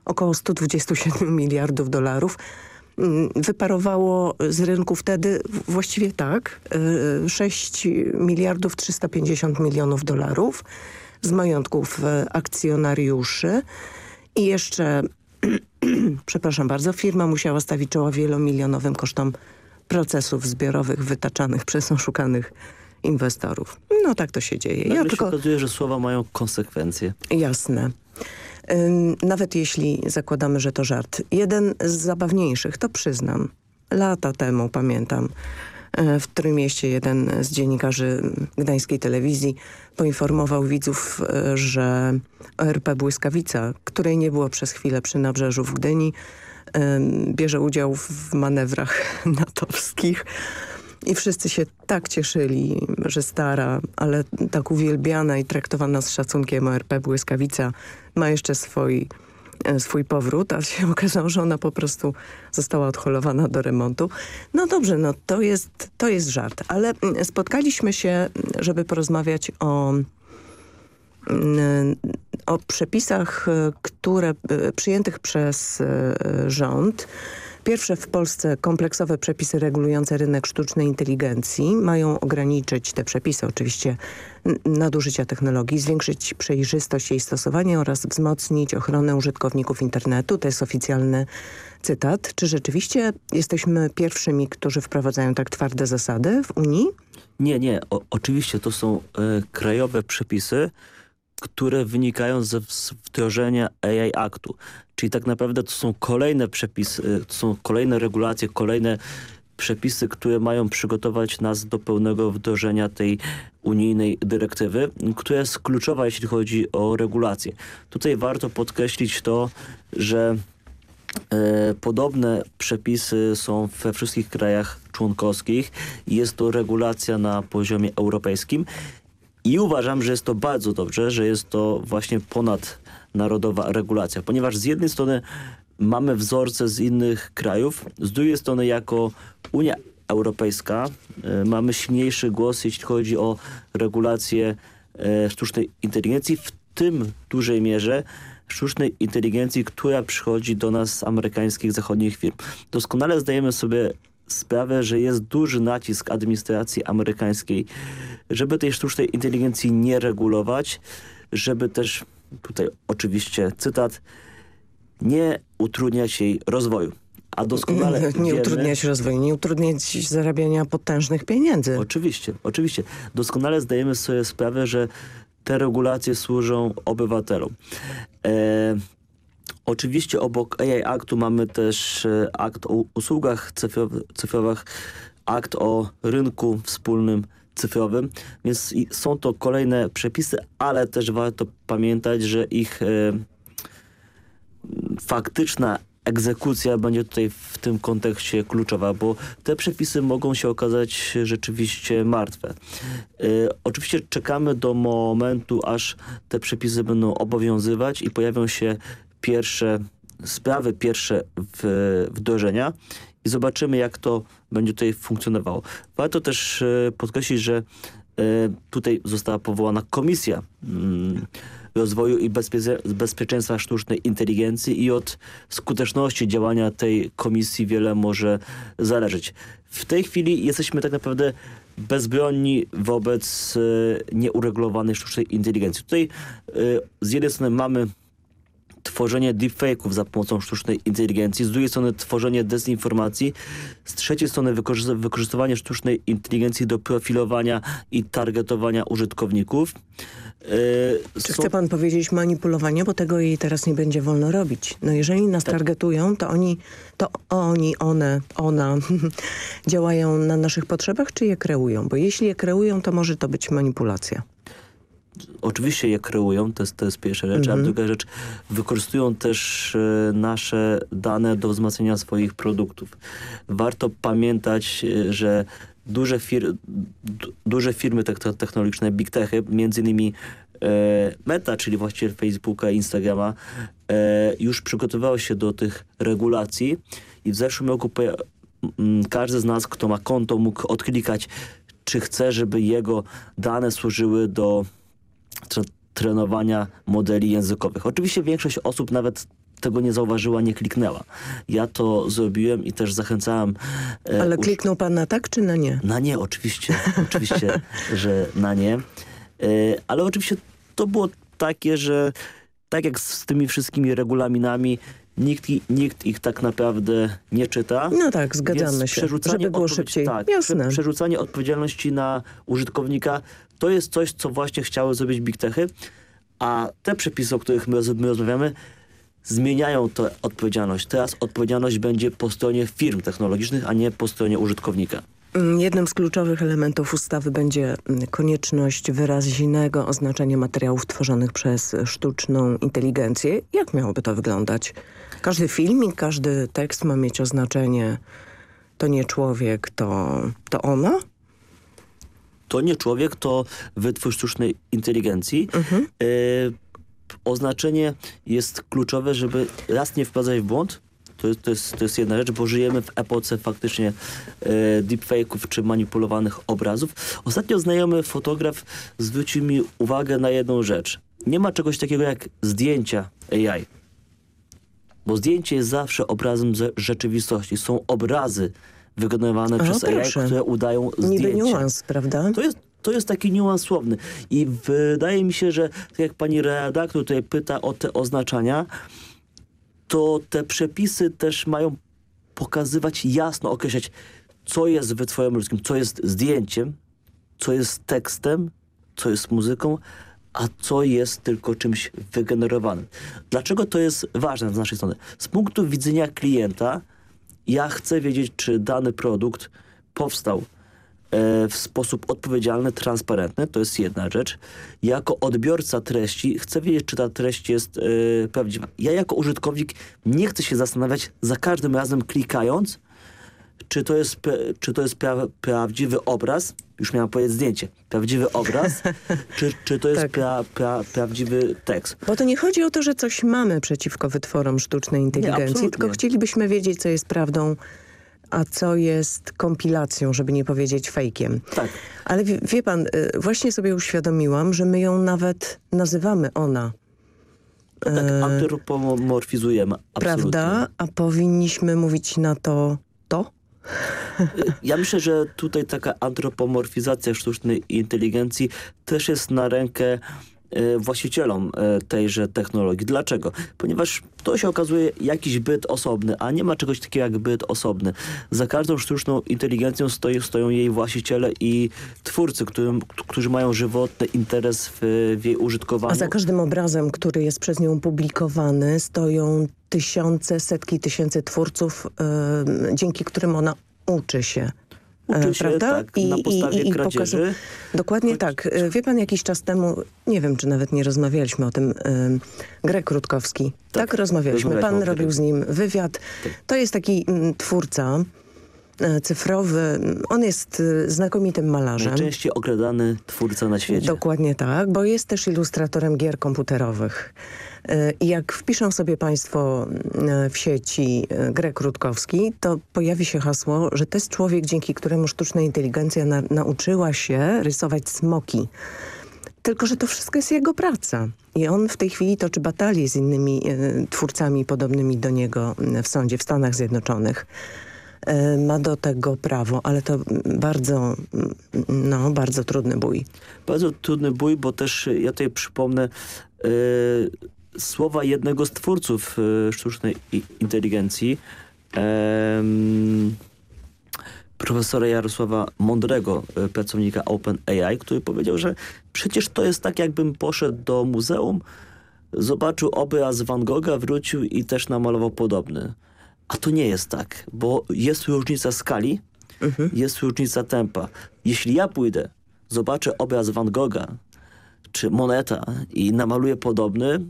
około 127 miliardów dolarów mm, wyparowało z rynku wtedy właściwie tak, y, 6 miliardów 350 milionów dolarów z majątków y, akcjonariuszy i jeszcze, przepraszam bardzo, firma musiała stawić czoła wielomilionowym kosztom procesów zbiorowych wytaczanych przez oszukanych inwestorów. No tak to się dzieje. Ja się tylko okazuje, że słowa mają konsekwencje. Jasne. Nawet jeśli zakładamy, że to żart. Jeden z zabawniejszych, to przyznam. Lata temu, pamiętam, e, w którym mieście jeden z dziennikarzy gdańskiej telewizji poinformował widzów, e, że ORP Błyskawica, której nie było przez chwilę przy nabrzeżu w Gdyni, em, bierze udział w manewrach natowskich. I wszyscy się tak cieszyli, że stara, ale tak uwielbiana i traktowana z szacunkiem ORP Błyskawica ma jeszcze swój, e, swój powrót, a się okazało, że ona po prostu została odholowana do remontu. No dobrze, no to jest, to jest żart, ale mm, spotkaliśmy się, żeby porozmawiać o mm, o przepisach, e, które e, przyjętych przez e, rząd. Pierwsze w Polsce kompleksowe przepisy regulujące rynek sztucznej inteligencji mają ograniczyć te przepisy oczywiście nadużycia technologii, zwiększyć przejrzystość jej stosowania oraz wzmocnić ochronę użytkowników internetu. To jest oficjalny cytat. Czy rzeczywiście jesteśmy pierwszymi, którzy wprowadzają tak twarde zasady w Unii? Nie, nie. O, oczywiście to są e, krajowe przepisy, które wynikają ze wdrożenia AI Aktu. Czyli tak naprawdę to są kolejne przepisy, e, to są kolejne regulacje, kolejne przepisy, które mają przygotować nas do pełnego wdrożenia tej unijnej dyrektywy, która jest kluczowa, jeśli chodzi o regulację. Tutaj warto podkreślić to, że E, Podobne przepisy są we wszystkich krajach członkowskich. Jest to regulacja na poziomie europejskim i uważam, że jest to bardzo dobrze, że jest to właśnie ponadnarodowa regulacja, ponieważ z jednej strony mamy wzorce z innych krajów, z drugiej strony jako Unia Europejska e, mamy silniejszy głos, jeśli chodzi o regulację e, sztucznej inteligencji, w tym dużej mierze sztucznej inteligencji, która przychodzi do nas z amerykańskich, zachodnich firm. Doskonale zdajemy sobie sprawę, że jest duży nacisk administracji amerykańskiej, żeby tej sztucznej inteligencji nie regulować, żeby też, tutaj oczywiście cytat, nie utrudniać jej rozwoju. A doskonale nie wiemy, utrudniać rozwoju, nie utrudniać zarabiania potężnych pieniędzy. Oczywiście, oczywiście. Doskonale zdajemy sobie sprawę, że te regulacje służą obywatelom. E, oczywiście obok AI Aktu mamy też e, akt o usługach cyfrowych, akt o rynku wspólnym cyfrowym, więc są to kolejne przepisy, ale też warto pamiętać, że ich e, faktyczna egzekucja będzie tutaj w tym kontekście kluczowa, bo te przepisy mogą się okazać rzeczywiście martwe. Y, oczywiście czekamy do momentu, aż te przepisy będą obowiązywać i pojawią się pierwsze sprawy, pierwsze wdrożenia i zobaczymy, jak to będzie tutaj funkcjonowało. Warto też y, podkreślić, że y, tutaj została powołana komisja mm, rozwoju i bezpie- bezpieczeństwa sztucznej inteligencji i od skuteczności działania tej komisji wiele może zależeć. W tej chwili jesteśmy tak naprawdę bezbronni wobec e, nieuregulowanej sztucznej inteligencji. Tutaj e, z jednej strony mamy tworzenie deepfake'ów za pomocą sztucznej inteligencji, z drugiej strony tworzenie dezinformacji, z trzeciej strony wykorzy- wykorzystywanie sztucznej inteligencji do profilowania i targetowania użytkowników. Yy, Czy chce pan powiedzieć manipulowanie, bo tego jej teraz nie będzie wolno robić. No jeżeli nas Tak. targetują, to oni, to oni, one, ona działają na naszych potrzebach, czy je kreują? Bo jeśli je kreują, to może to być manipulacja. Oczywiście je kreują, to jest, to jest pierwsza rzecz, a Mhm. druga rzecz, wykorzystują też e, nasze dane do wzmacniania swoich produktów. Warto pamiętać, e, że duże, fir du- duże firmy te- technologiczne, big techy, między innymi e, Meta, czyli właściciel Facebooka i Instagrama, już przygotowały się do tych regulacji i w zeszłym roku każdy z nas, kto ma konto, mógł odklikać, czy chce, żeby jego dane służyły do trenowania modeli językowych. Oczywiście większość osób nawet tego nie zauważyła, nie kliknęła. Ja to zrobiłem i też zachęcałem... e, Ale kliknął pan na tak, czy na nie? na nie, oczywiście. Oczywiście, że na nie. E, Ale oczywiście to było takie, że tak jak z tymi wszystkimi regulaminami, nikt, nikt ich tak naprawdę nie czyta. No tak, zgadzamy się, przerzucanie żeby było szybciej. Tak, Jasne. prze- przerzucanie odpowiedzialności na użytkownika to jest coś, co właśnie chciały zrobić Big Techy, a te przepisy, o których my, my rozmawiamy, zmieniają tę odpowiedzialność. Teraz odpowiedzialność będzie po stronie firm technologicznych, a nie po stronie użytkownika. Mm, Jednym z kluczowych elementów ustawy będzie mm, konieczność wyraźnego oznaczenia materiałów tworzonych przez sztuczną inteligencję. Jak miałoby to wyglądać? Każdy filmik, każdy tekst ma mieć oznaczenie to nie człowiek, to, to ona? to nie człowiek, to wytwór sztucznej inteligencji. Mhm. E, oznaczenie jest kluczowe, żeby raz nie wprowadzać w błąd. To jest, to, jest, to jest jedna rzecz, bo żyjemy w epoce faktycznie e, deepfake'ów czy manipulowanych obrazów. Ostatnio znajomy fotograf zwrócił mi uwagę na jedną rzecz. Nie ma czegoś takiego jak zdjęcia AI. Bo zdjęcie jest zawsze obrazem ze rzeczywistości. Są obrazy wykonywane O, przez AI, proszę. które udają zdjęcie. Niby niuans, prawda? To jest, to jest taki niuans słowny. I wydaje mi się, że tak jak pani redaktor tutaj pyta o te oznaczania, to te przepisy też mają pokazywać, jasno określać, co jest wytworem ludzkim, co jest zdjęciem, co jest tekstem, co jest muzyką, a co jest tylko czymś wygenerowanym. Dlaczego to jest ważne z naszej strony? Z punktu widzenia klienta ja chcę wiedzieć, czy dany produkt powstał w sposób odpowiedzialny, transparentny, to jest jedna rzecz. Jako odbiorca treści chcę wiedzieć, czy ta treść jest e, prawdziwa. Ja jako użytkownik nie chcę się zastanawiać za każdym razem klikając, czy to jest, czy to jest pra, prawdziwy obraz, już miałem powiedzieć zdjęcie, prawdziwy obraz, czy, czy to jest Tak. pra, pra, prawdziwy tekst. Bo to nie chodzi o to, że coś mamy przeciwko wytworom sztucznej inteligencji, absolutnie. tylko chcielibyśmy wiedzieć, co jest prawdą, a co jest kompilacją, żeby nie powiedzieć fejkiem. Tak. Ale wie, wie pan, y, właśnie sobie uświadomiłam, że my ją nawet nazywamy ona. Tak, antropomorfizujemy. absolutnie. Prawda? A powinniśmy mówić na to to? Ja myślę, że tutaj taka antropomorfizacja sztucznej inteligencji też jest na rękę właścicielom e, tejże technologii. Dlaczego? Ponieważ to się okazuje jakiś byt osobny, a nie ma czegoś takiego jak byt osobny. Za każdą sztuczną inteligencją stoi, stoją jej właściciele i twórcy, którym, którzy mają żywotny interes w, w jej użytkowaniu. A za każdym obrazem, który jest przez nią publikowany, stoją tysiące, setki tysięcy twórców, y, dzięki którym ona uczy się. Uczy E, się, prawda? tak, na podstawie kradzieży. pokazu- Dokładnie tak. E, Wie pan, jakiś czas temu, nie wiem, czy nawet nie rozmawialiśmy o tym, y, Greg Rutkowski. Tak, rozmawialiśmy. Pan rozmawialiśmy o robił z nim wywiad. To jest taki mm, twórca cyfrowy. On jest y, znakomitym malarzem. Najczęściej okradany twórca na świecie. Dokładnie tak, bo jest też ilustratorem gier komputerowych. E, I jak wpiszą sobie Państwo e, w sieci e, Greg Rutkowski, to pojawi się hasło, że to jest człowiek, dzięki któremu sztuczna inteligencja na, nauczyła się rysować smoki. Tylko, że to wszystko jest jego praca. I on w tej chwili toczy batalię z innymi e, twórcami podobnymi do niego w sądzie w Stanach Zjednoczonych. E, ma do tego prawo, ale to bardzo, mm, no, bardzo trudny bój. Bardzo trudny bój, bo też y, ja tutaj przypomnę y, słowa jednego z twórców y, sztucznej inteligencji, profesora Jarosława Mądrego, y, pracownika OpenAI, który powiedział, że przecież to jest tak, jakbym poszedł do muzeum, zobaczył obraz Van Gogha, wrócił i też namalował podobny. A to nie jest tak, bo jest różnica skali, jest różnica tempa. Jeśli ja pójdę, zobaczę obraz Van Gogha czy moneta i namaluję podobny,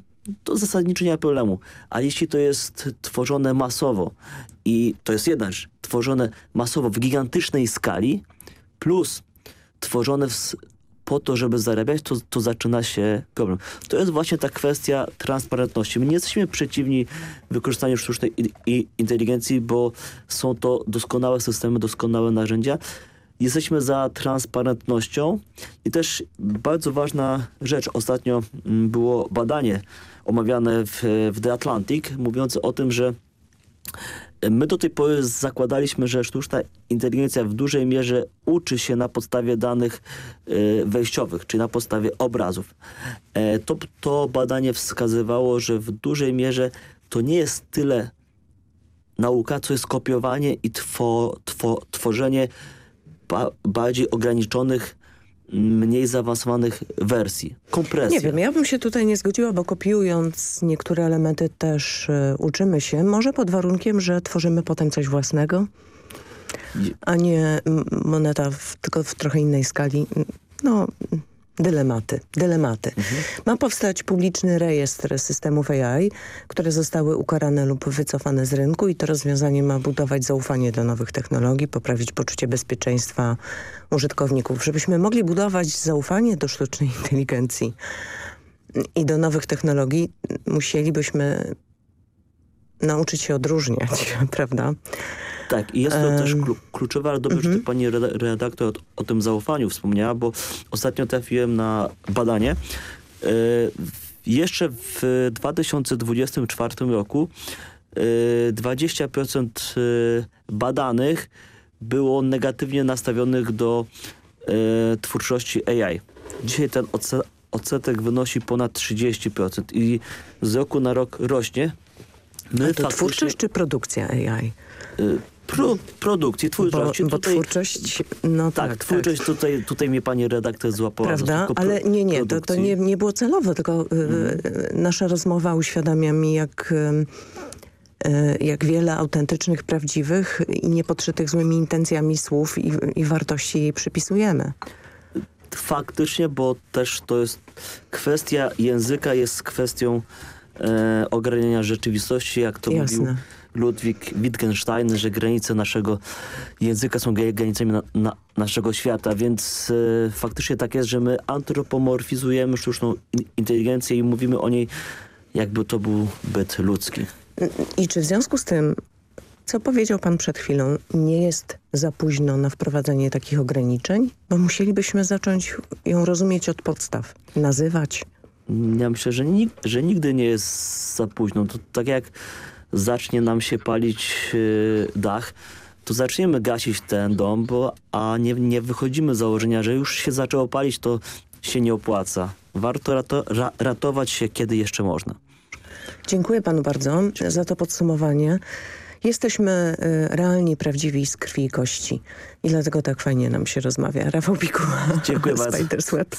to zasadniczo nie ma problemu. A jeśli to jest tworzone masowo i to jest jedna rzecz, tworzone masowo w gigantycznej skali plus tworzone w, po to, żeby zarabiać, to, to zaczyna się problem. To jest właśnie ta kwestia transparentności. My nie jesteśmy przeciwni wykorzystaniu sztucznej inteligencji, bo są to doskonałe systemy, doskonałe narzędzia. Jesteśmy za transparentnością i też bardzo ważna rzecz. Ostatnio mm, było badanie omawiane w, w The Atlantic, mówiące o tym, że My do tej pory zakładaliśmy, że sztuczna inteligencja w dużej mierze uczy się na podstawie danych e, wejściowych, czyli na podstawie obrazów. E, To, to badanie wskazywało, że w dużej mierze to nie jest tyle nauka, co jest kopiowanie i two, two, tworzenie ba, bardziej ograniczonych, mniej zaawansowanych wersji. Kompresja. Nie wiem, ja bym się tutaj nie zgodziła, bo kopiując niektóre elementy też e, uczymy się. Może pod warunkiem, że tworzymy potem coś własnego, a nie moneta w, tylko w trochę innej skali. No, dylematy, dylematy. Ma powstać publiczny rejestr systemów AI, które zostały ukarane lub wycofane z rynku i to rozwiązanie ma budować zaufanie do nowych technologii, poprawić poczucie bezpieczeństwa użytkowników. Żebyśmy mogli budować zaufanie do sztucznej inteligencji i do nowych technologii, musielibyśmy nauczyć się odróżniać, prawda? Tak, i jest to też kluczowe, ale dobrze, że mhm. pani reda- redaktor o, o tym zaufaniu wspomniała, bo ostatnio trafiłem na badanie. E, jeszcze w 2024 roku e, 20% e, badanych było negatywnie nastawionych do e, twórczości AI. Dzisiaj ten odse- odsetek wynosi ponad 30% i z roku na rok rośnie. My Ale to faktycznie- twórczość czy produkcja AI? Pro, produkcji, twórczości. Bo, bo tutaj, twórczość, no tak, tak, twórczość Tutaj, tutaj mnie pani redaktor złapała. Prawda? Ale nie, nie, to, to nie, nie było celowe, tylko y, y, nasza rozmowa uświadamia mi, jak, y, y, jak wiele autentycznych, prawdziwych i niepodszytych złymi intencjami słów i, i wartości jej przypisujemy. Faktycznie, bo też to jest kwestia języka jest kwestią e, ograniczenia rzeczywistości, jak to Jasne. mówił Ludwik Wittgenstein, że granice naszego języka są gra- granicami na, na, naszego świata, więc e, faktycznie tak jest, że my antropomorfizujemy sztuczną in- inteligencję i mówimy o niej jakby to był byt ludzki. I czy w związku z tym, co powiedział pan przed chwilą, nie jest za późno na wprowadzenie takich ograniczeń? Bo musielibyśmy zacząć ją rozumieć od podstaw, nazywać. Ja myślę, że, nig że nigdy nie jest za późno. To tak jak zacznie nam się palić yy, dach, to zaczniemy gasić ten dom, bo, a nie, nie wychodzimy z założenia, że już się zaczęło palić, to się nie opłaca. Warto rato ra ratować się, kiedy jeszcze można. Dziękuję panu bardzo za to podsumowanie. Jesteśmy y, realni, prawdziwi z krwi i kości. I dlatego tak fajnie nam się rozmawia. Rafał Pikuła Dziękuję bardzo. Web.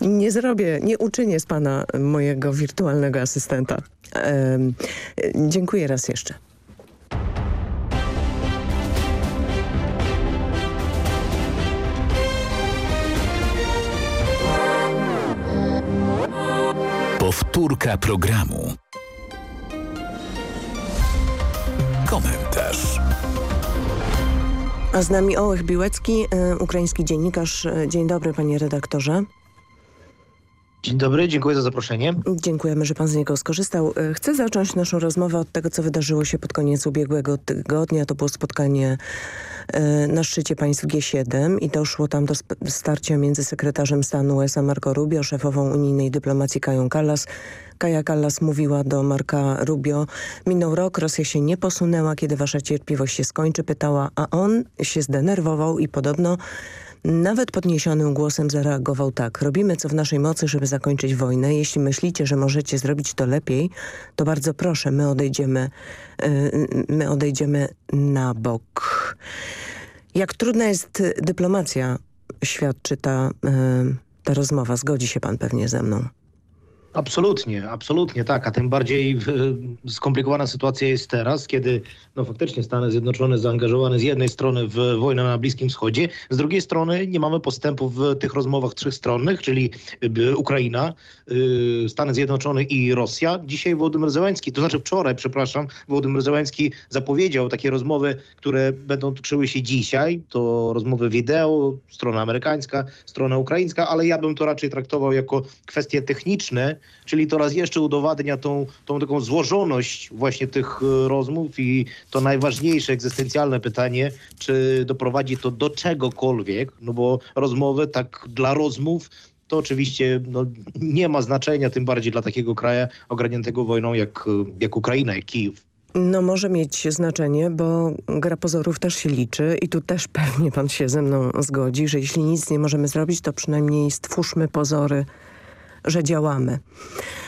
Nie zrobię, nie uczynię z pana mojego wirtualnego asystenta. Y, dziękuję raz jeszcze. Powtórka programu. Komentarz. A z nami Ołech Biłecki, y, ukraiński dziennikarz. Y, Dzień dobry panie redaktorze. Dzień dobry, dziękuję za zaproszenie. Dziękujemy, że pan z niego skorzystał. E, chcę zacząć naszą rozmowę od tego, co wydarzyło się pod koniec ubiegłego tygodnia. To było spotkanie e, na szczycie państw G7 i doszło tam do starcia między sekretarzem stanu USA Marco Rubio, szefową unijnej dyplomacji Kają Kallas. Kaja Kallas mówiła do Marka Rubio, minął rok, Rosja się nie posunęła, kiedy wasza cierpliwość się skończy, pytała, a on się zdenerwował i podobno nawet podniesionym głosem zareagował tak. Robimy co w naszej mocy, żeby zakończyć wojnę. Jeśli myślicie, że możecie zrobić to lepiej, to bardzo proszę, my odejdziemy, y, my odejdziemy na bok. Jak trudna jest dyplomacja, świadczy ta, y, ta rozmowa. Zgodzi się pan pewnie ze mną. Absolutnie, absolutnie tak, a tym bardziej skomplikowana sytuacja jest teraz, kiedy no faktycznie Stany Zjednoczone zaangażowane z jednej strony w wojnę na Bliskim Wschodzie, z drugiej strony nie mamy postępu w tych rozmowach trzechstronnych, czyli Ukraina, e, Stany Zjednoczone i Rosja. Dzisiaj Wołodymyr Zełański, to znaczy wczoraj, przepraszam, Wołodymyr Zełański zapowiedział takie rozmowy, które będą toczyły się dzisiaj. To rozmowy wideo, strona amerykańska, strona ukraińska, ale ja bym to raczej traktował jako kwestie techniczne, czyli to raz jeszcze udowadnia tą, tą taką złożoność właśnie tych e, rozmów i to najważniejsze egzystencjalne pytanie, czy doprowadzi to do czegokolwiek, no bo rozmowy tak dla rozmów to oczywiście no, nie ma znaczenia, tym bardziej dla takiego kraju ogarniętego wojną jak, jak Ukraina, jak Kijów. No może mieć znaczenie, bo gra pozorów też się liczy i tu też pewnie pan się ze mną zgodzi, że jeśli nic nie możemy zrobić, to przynajmniej stwórzmy pozory że działamy.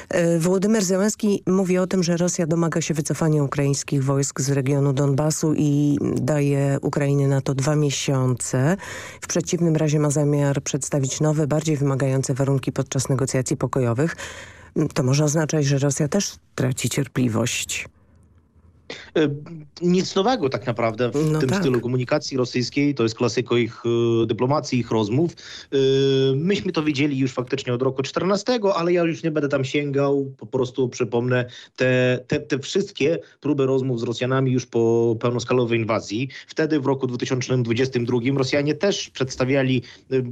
E, Władimir Zełenski mówi o tym, że Rosja domaga się wycofania ukraińskich wojsk z regionu Donbasu i daje Ukrainie na to dwa miesiące. W przeciwnym razie ma zamiar przedstawić nowe, bardziej wymagające warunki podczas negocjacji pokojowych. To może oznaczać, że Rosja też traci cierpliwość. E, nic nowego tak naprawdę w no tym tak. stylu komunikacji rosyjskiej. To jest klasyko ich y, dyplomacji, ich rozmów. Y, myśmy to widzieli już faktycznie od roku 14, ale ja już nie będę tam sięgał. Po prostu przypomnę te, te, te wszystkie próby rozmów z Rosjanami już po pełnoskalowej inwazji. Wtedy w roku 2022 Rosjanie też przedstawiali y,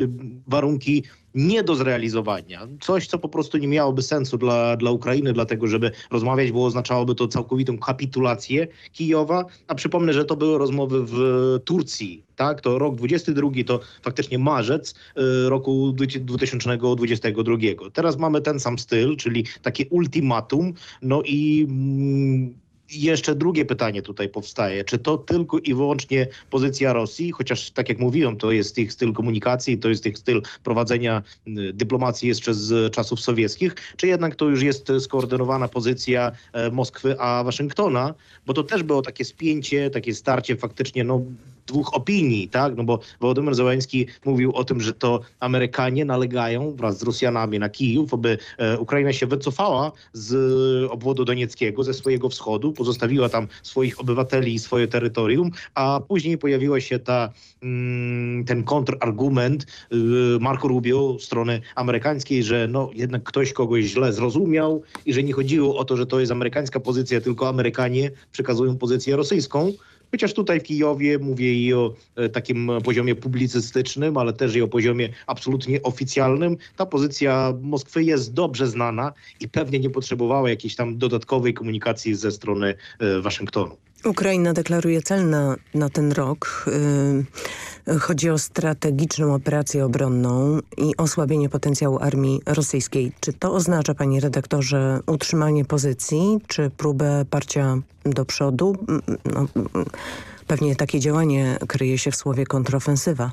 warunki nie do zrealizowania. Coś, co po prostu nie miałoby sensu dla, dla Ukrainy, dlatego żeby rozmawiać, bo oznaczałoby to całkowitą kapitulację Kijowa. A przypomnę, że to były rozmowy w Turcji. Tak, to rok 22 to faktycznie marzec y, roku 2022. Teraz mamy ten sam styl, czyli takie ultimatum, no i mm, jeszcze drugie pytanie tutaj powstaje. Czy to tylko i wyłącznie pozycja Rosji, chociaż tak jak mówiłem, to jest ich styl komunikacji, to jest ich styl prowadzenia y, dyplomacji jeszcze z czasów sowieckich, czy jednak to już jest skoordynowana pozycja e, Moskwy a Waszyngtona, bo to też było takie spięcie, takie starcie faktycznie no, dwóch opinii, tak? No bo Wołodymyr Zełański mówił o tym, że to Amerykanie nalegają wraz z Rosjanami na Kijów, aby e, Ukraina się wycofała z obwodu donieckiego, ze swojego wschodu, pozostawiła tam swoich obywateli i swoje terytorium, a później pojawiła się ta, mm, ten kontrargument y, Marco Rubio strony amerykańskiej, że no jednak ktoś kogoś źle zrozumiał i że nie chodziło o to, że to jest amerykańska pozycja, tylko Amerykanie przekazują pozycję rosyjską. Chociaż tutaj w Kijowie mówię i o e, takim poziomie publicystycznym, ale też i o poziomie absolutnie oficjalnym. Ta pozycja Moskwy jest dobrze znana i pewnie nie potrzebowała jakiejś tam dodatkowej komunikacji ze strony e, Waszyngtonu. Ukraina deklaruje cel na, na ten rok. Yy, chodzi o strategiczną operację obronną i osłabienie potencjału armii rosyjskiej. Czy to oznacza, panie redaktorze, utrzymanie pozycji, czy próbę parcia do przodu? No, pewnie takie działanie kryje się w słowie kontrofensywa.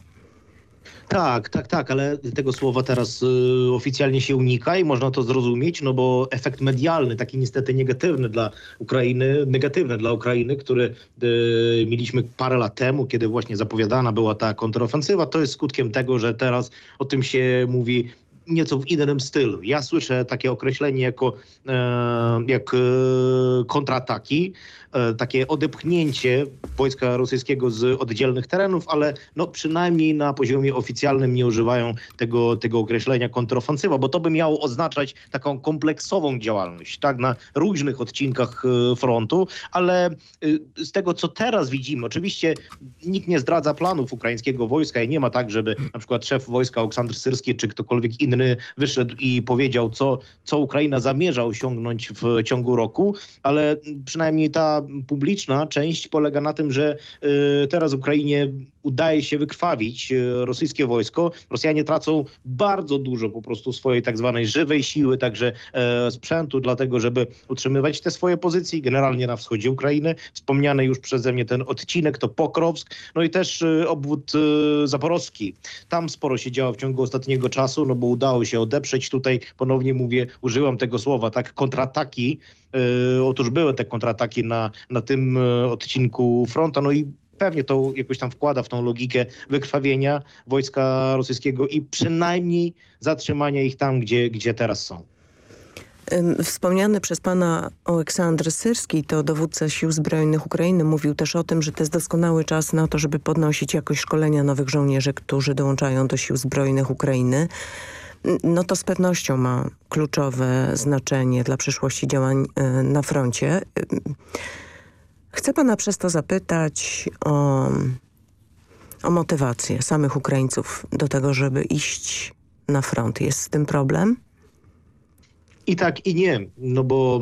Tak, tak, tak, ale tego słowa teraz y, oficjalnie się unika i można to zrozumieć, no bo efekt medialny, taki niestety negatywny dla Ukrainy, negatywny dla Ukrainy, który y, mieliśmy parę lat temu, kiedy właśnie zapowiadana była ta kontrofensywa, to jest skutkiem tego, że teraz o tym się mówi nieco w innym stylu. Ja słyszę takie określenie jako e, jak e, kontrataki, takie odepchnięcie wojska rosyjskiego z oddzielnych terenów, ale no przynajmniej na poziomie oficjalnym nie używają tego, tego określenia kontrofensywa, bo to by miało oznaczać taką kompleksową działalność, tak, na różnych odcinkach e, frontu, ale e, z tego, co teraz widzimy, oczywiście nikt nie zdradza planów ukraińskiego wojska i nie ma tak, żeby na przykład szef wojska Aleksandr Syrski czy ktokolwiek inny wyszedł i powiedział, co, co Ukraina zamierza osiągnąć w ciągu roku, ale przynajmniej ta publiczna część polega na tym, że y, teraz Ukrainie udaje się wykrwawić y, rosyjskie wojsko. Rosjanie tracą bardzo dużo po prostu swojej tak zwanej żywej siły, także e, sprzętu, dlatego żeby utrzymywać te swoje pozycje, generalnie na wschodzie Ukrainy. Wspomniany już przeze mnie ten odcinek to Pokrowsk, no i też y, obwód zaporowski. Tam sporo się działo w ciągu ostatniego czasu, no bo udało się odeprzeć tutaj, ponownie mówię, użyłam tego słowa, tak, kontrataki. Y, otóż były te kontrataki na, na tym y, odcinku fronta, no i pewnie to jakoś tam wkłada w tą logikę wykrwawienia wojska rosyjskiego i przynajmniej zatrzymania ich tam, gdzie, gdzie teraz są. Wspomniany przez pana Aleksandr Syrski, to dowódca sił zbrojnych Ukrainy, mówił też o tym, że to jest doskonały czas na to, żeby podnosić jakość szkolenia nowych żołnierzy, którzy dołączają do sił zbrojnych Ukrainy. No to z pewnością ma kluczowe znaczenie dla przyszłości działań y, na froncie. Chcę pana przez to zapytać o, o motywację samych Ukraińców do tego, żeby iść na front. Jest z tym problem? I tak, i nie, no bo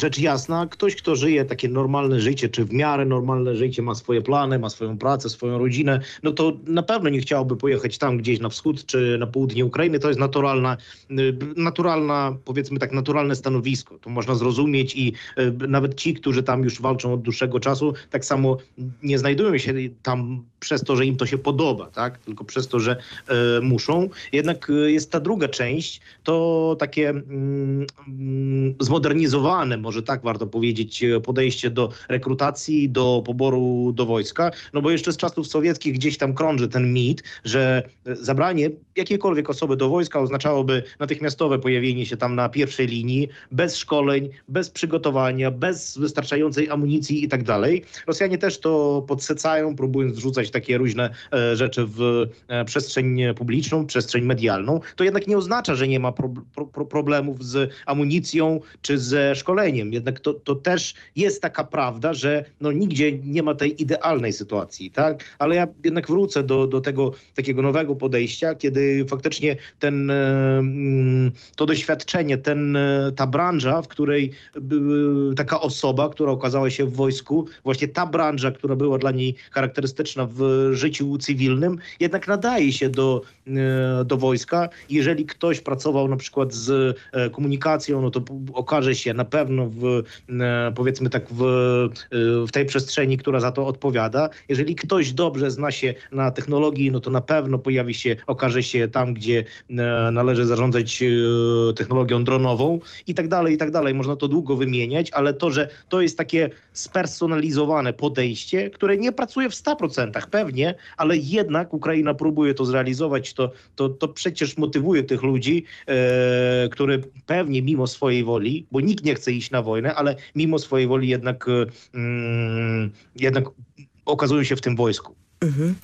rzecz jasna, ktoś, kto żyje takie normalne życie, czy w miarę normalne życie, ma swoje plany, ma swoją pracę, swoją rodzinę, no to na pewno nie chciałby pojechać tam gdzieś na wschód, czy na południe Ukrainy. To jest naturalna, y, naturalna powiedzmy tak, naturalne stanowisko. To można zrozumieć i y, nawet ci, którzy tam już walczą od dłuższego czasu, tak samo nie znajdują się tam przez to, że im to się podoba, tak? tylko przez to, że e, muszą. Jednak e, jest ta druga część, to takie mm, mm, zmodernizowane, może tak warto powiedzieć, e, podejście do rekrutacji, do poboru do wojska, no bo jeszcze z czasów sowieckich gdzieś tam krąży ten mit, że zabranie jakiejkolwiek osoby do wojska oznaczałoby natychmiastowe pojawienie się tam na pierwszej linii, bez szkoleń, bez przygotowania, bez wystarczającej amunicji i tak dalej. Rosjanie też to podsycają, próbując wrzucać takie różne e, rzeczy w e, przestrzeń publiczną, przestrzeń medialną, to jednak nie oznacza, że nie ma pro, pro, problemów z amunicją czy ze szkoleniem. Jednak to, to też jest taka prawda, że no, nigdzie nie ma tej idealnej sytuacji, tak? Ale ja jednak wrócę do, do tego takiego nowego podejścia, kiedy faktycznie ten, e, mm, to doświadczenie, ten, ta branża, w której taka osoba, która okazała się w wojsku, właśnie ta branża, która była dla niej charakterystyczna w życiu cywilnym, jednak nadaje się do, do wojska. Jeżeli ktoś pracował na przykład z e, komunikacją, no to okaże się na pewno w, e, powiedzmy tak, w, w tej przestrzeni, która za to odpowiada. Jeżeli ktoś dobrze zna się na technologii, no to na pewno pojawi się, okaże się tam, gdzie należy zarządzać technologią dronową i tak dalej, i tak dalej. Można to długo wymieniać, ale to, że to jest takie spersonalizowane podejście, które nie pracuje w 100%, pewnie, ale jednak Ukraina próbuje to zrealizować, to, to, to przecież motywuje tych ludzi, e, które pewnie mimo swojej woli, bo nikt nie chce iść na wojnę, ale mimo swojej woli jednak, e, mm, jednak okazują się w tym wojsku. Mhm.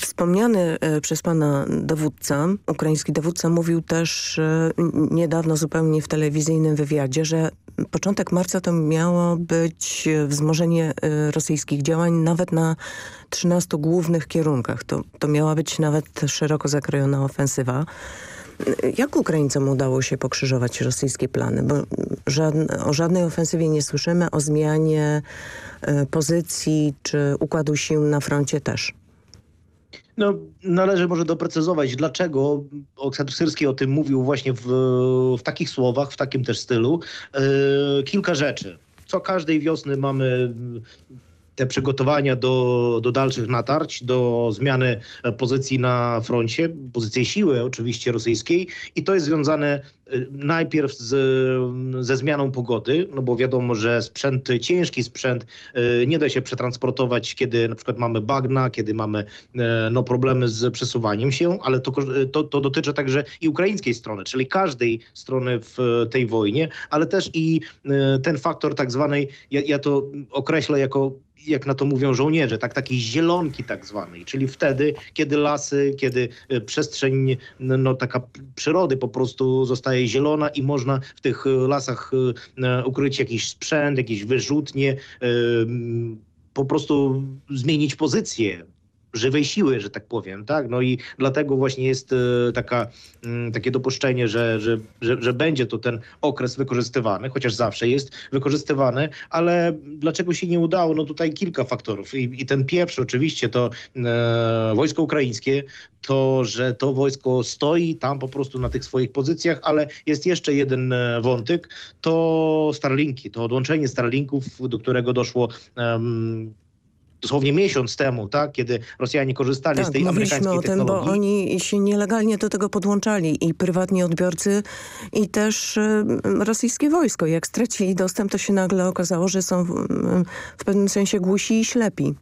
Wspomniany e, przez pana dowódca, ukraiński dowódca mówił też e, niedawno zupełnie w telewizyjnym wywiadzie, że początek marca to miało być wzmożenie e, rosyjskich działań nawet na 13 głównych kierunkach. To, to miała być nawet szeroko zakrojona ofensywa. Jak Ukraińcom udało się pokrzyżować rosyjskie plany? Bo żadne, o żadnej ofensywie nie słyszymy, o zmianie pozycji czy układu sił na froncie też. No, należy może doprecyzować, dlaczego Oksander Syrski o tym mówił właśnie w, w takich słowach, w takim też stylu. Yy, kilka rzeczy. Co każdej wiosny mamy te przygotowania do, do dalszych natarć, do zmiany pozycji na froncie, pozycji siły oczywiście rosyjskiej. I to jest związane y, najpierw z, ze zmianą pogody, no bo wiadomo, że sprzęt, ciężki sprzęt y, nie da się przetransportować, kiedy na przykład mamy bagna, kiedy mamy no, problemy z przesuwaniem się, ale to, to, to dotyczy także i ukraińskiej strony, czyli każdej strony w tej wojnie, ale też i ten faktor tak zwanej, ja, ja to określę jako jak na to mówią żołnierze, tak takiej zielonki tak zwanej, czyli wtedy, kiedy lasy, kiedy e, przestrzeń, no, taka przyrody po prostu zostaje zielona i można w tych e, lasach e, ukryć jakiś sprzęt, jakieś wyrzutnie, po prostu zmienić pozycję żywej siły, że tak powiem, tak? No i dlatego właśnie jest e, taka, mm, takie dopuszczenie, że, że, że, że będzie to ten okres wykorzystywany, chociaż zawsze jest wykorzystywany, ale dlaczego się nie udało? No tutaj kilka faktorów i, i ten pierwszy oczywiście to e, wojsko ukraińskie, to, że to wojsko stoi tam po prostu na tych swoich pozycjach, ale jest jeszcze jeden e, wątek, to Starlinki, to odłączenie Starlinków, do którego doszło um, dosłownie miesiąc temu, tak, kiedy Rosjanie korzystali tak, z tej amerykańskiej o tym, bo oni się nielegalnie do tego podłączali i prywatni odbiorcy i też y, rosyjskie wojsko. Jak stracili dostęp, to się nagle okazało, że są w, w pewnym sensie głusi i ślepi.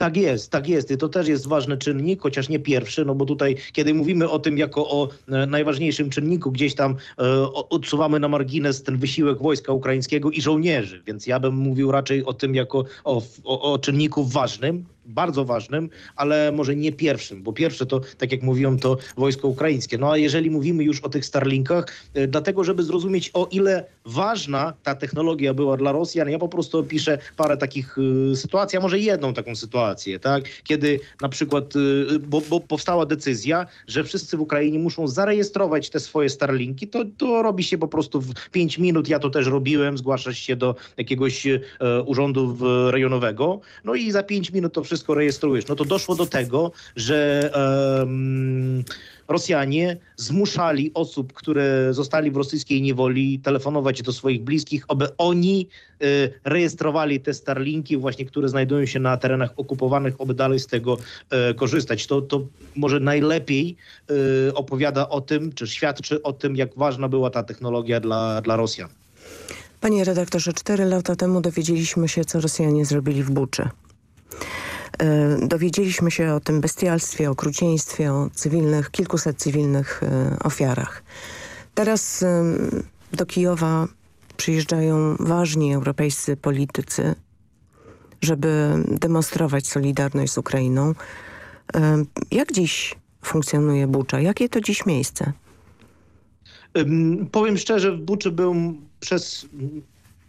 Tak jest, tak jest. I to też jest ważny czynnik, chociaż nie pierwszy, no bo tutaj, kiedy mówimy o tym jako o e, najważniejszym czynniku, gdzieś tam e, odsuwamy na margines ten wysiłek wojska ukraińskiego i żołnierzy, więc ja bym mówił raczej o tym jako o, o, o czynniku ważnym, bardzo ważnym, ale może nie pierwszym, bo pierwsze to, tak jak mówiłem, to wojsko ukraińskie. No a jeżeli mówimy już o tych Starlinkach, e, dlatego, żeby zrozumieć o ile ważna ta technologia była dla Rosjan, ja po prostu opiszę parę takich y, sytuacji, a może jedną taką sytuację, tak? Kiedy na przykład, y, bo, bo powstała decyzja, że wszyscy w Ukrainie muszą zarejestrować te swoje Starlinki, to, to robi się po prostu w 5 minut, ja to też robiłem, zgłaszasz się do jakiegoś y, urzędu rejonowego, no i za 5 minut to wszystko rejestrujesz. No to doszło do tego, że um, Rosjanie zmuszali osób, które zostali w rosyjskiej niewoli, telefonować do swoich bliskich, aby oni y, rejestrowali te Starlinki, właśnie które znajdują się na terenach okupowanych, aby dalej z tego y, korzystać. To, to może najlepiej y, opowiada o tym, czy świadczy o tym, jak ważna była ta technologia dla, dla Rosjan. Panie redaktorze, cztery lata temu dowiedzieliśmy się, co Rosjanie zrobili w Buczy. E, dowiedzieliśmy się o tym bestialstwie, okrucieństwie, o cywilnych, kilkuset cywilnych e, ofiarach. Teraz do Kijowa przyjeżdżają ważni europejscy politycy, żeby demonstrować solidarność z Ukrainą. E, jak dziś funkcjonuje Bucza? Jakie to dziś miejsce? Powiem szczerze, w Buczy był przez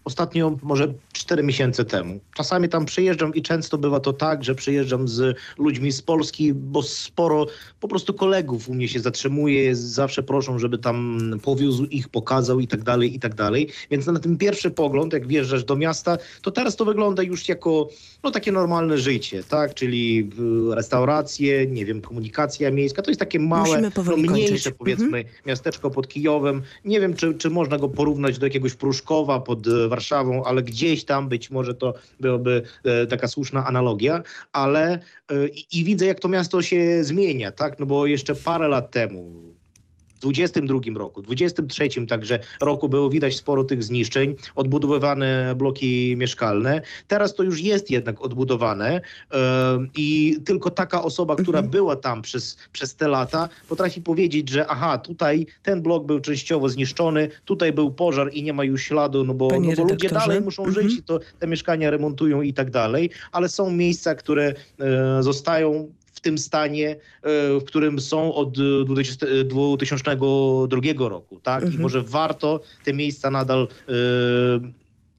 ostatnio może 4 miesiące temu. Czasami tam przyjeżdżam i często bywa to tak, że przyjeżdżam z ludźmi z Polski, bo sporo po prostu kolegów u mnie się zatrzymuje, zawsze proszą, żeby tam powiózł ich, pokazał i tak dalej, i tak dalej. Więc na ten pierwszy pogląd, jak wjeżdżasz do miasta, to teraz to wygląda już jako no, takie normalne życie, tak? Czyli restauracje, nie wiem, komunikacja miejska. To jest takie małe, no, mniejsze kończyć. powiedzmy mhm. miasteczko pod Kijowem. Nie wiem, czy, czy można go porównać do jakiegoś Pruszkowa pod Warszawą, ale gdzieś tam być może to byłoby e, taka słuszna analogia, ale e, i widzę, jak to miasto się zmienia, tak? No bo jeszcze parę lat temu 22 roku, 23 także roku było widać sporo tych zniszczeń, odbudowywane bloki mieszkalne. Teraz to już jest jednak odbudowane i tylko taka osoba, która mhm. była tam przez, przez te lata, potrafi powiedzieć, że aha, tutaj ten blok był częściowo zniszczony, tutaj był pożar i nie ma już śladu, no bo, no bo ludzie dalej muszą mhm. żyć i to te mieszkania remontują i tak dalej, ale są miejsca, które e, zostają w tym stanie, e, w którym są od 2002 roku. Tak? Mhm. I może warto te miejsca nadal e,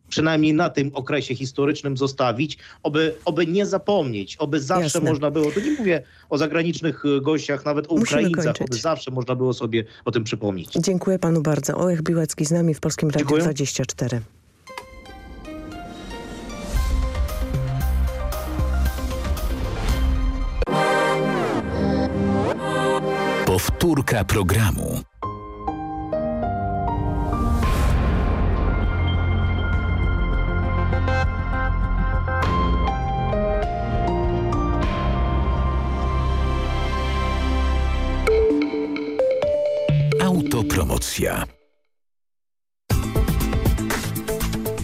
przynajmniej na tym okresie historycznym zostawić, oby, oby nie zapomnieć, oby zawsze Jasne. można było, tu nie mówię o zagranicznych e, gościach, nawet o Musimy Ukraińcach, kończyć. oby zawsze można było sobie o tym przypomnieć. Dziękuję panu bardzo. Olech Biłacki z nami w Polskim Radiu Dziękuję. 24. Powtórka programu. Autopromocja.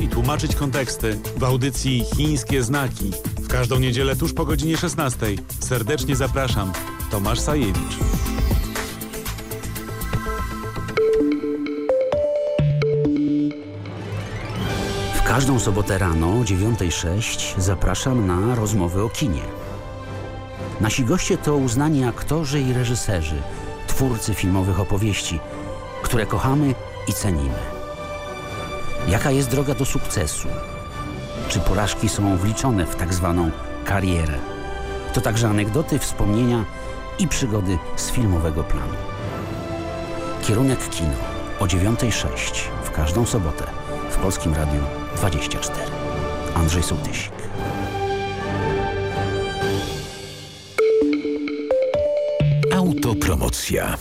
i tłumaczyć konteksty w audycji Chińskie Znaki W każdą niedzielę tuż po godzinie 16. Serdecznie zapraszam. Tomasz Sajewicz. W każdą sobotę rano o 9.06 zapraszam na rozmowy o kinie. Nasi goście to uznani aktorzy i reżyserzy, twórcy filmowych opowieści, które kochamy i cenimy. Jaka jest droga do sukcesu? Czy porażki są wliczone w tak zwaną karierę? To także anegdoty, wspomnienia i przygody z filmowego planu. Kierunek kino o 9.06 w każdą sobotę w Polskim Radiu 24. Andrzej Sołtysik. Autopromocja.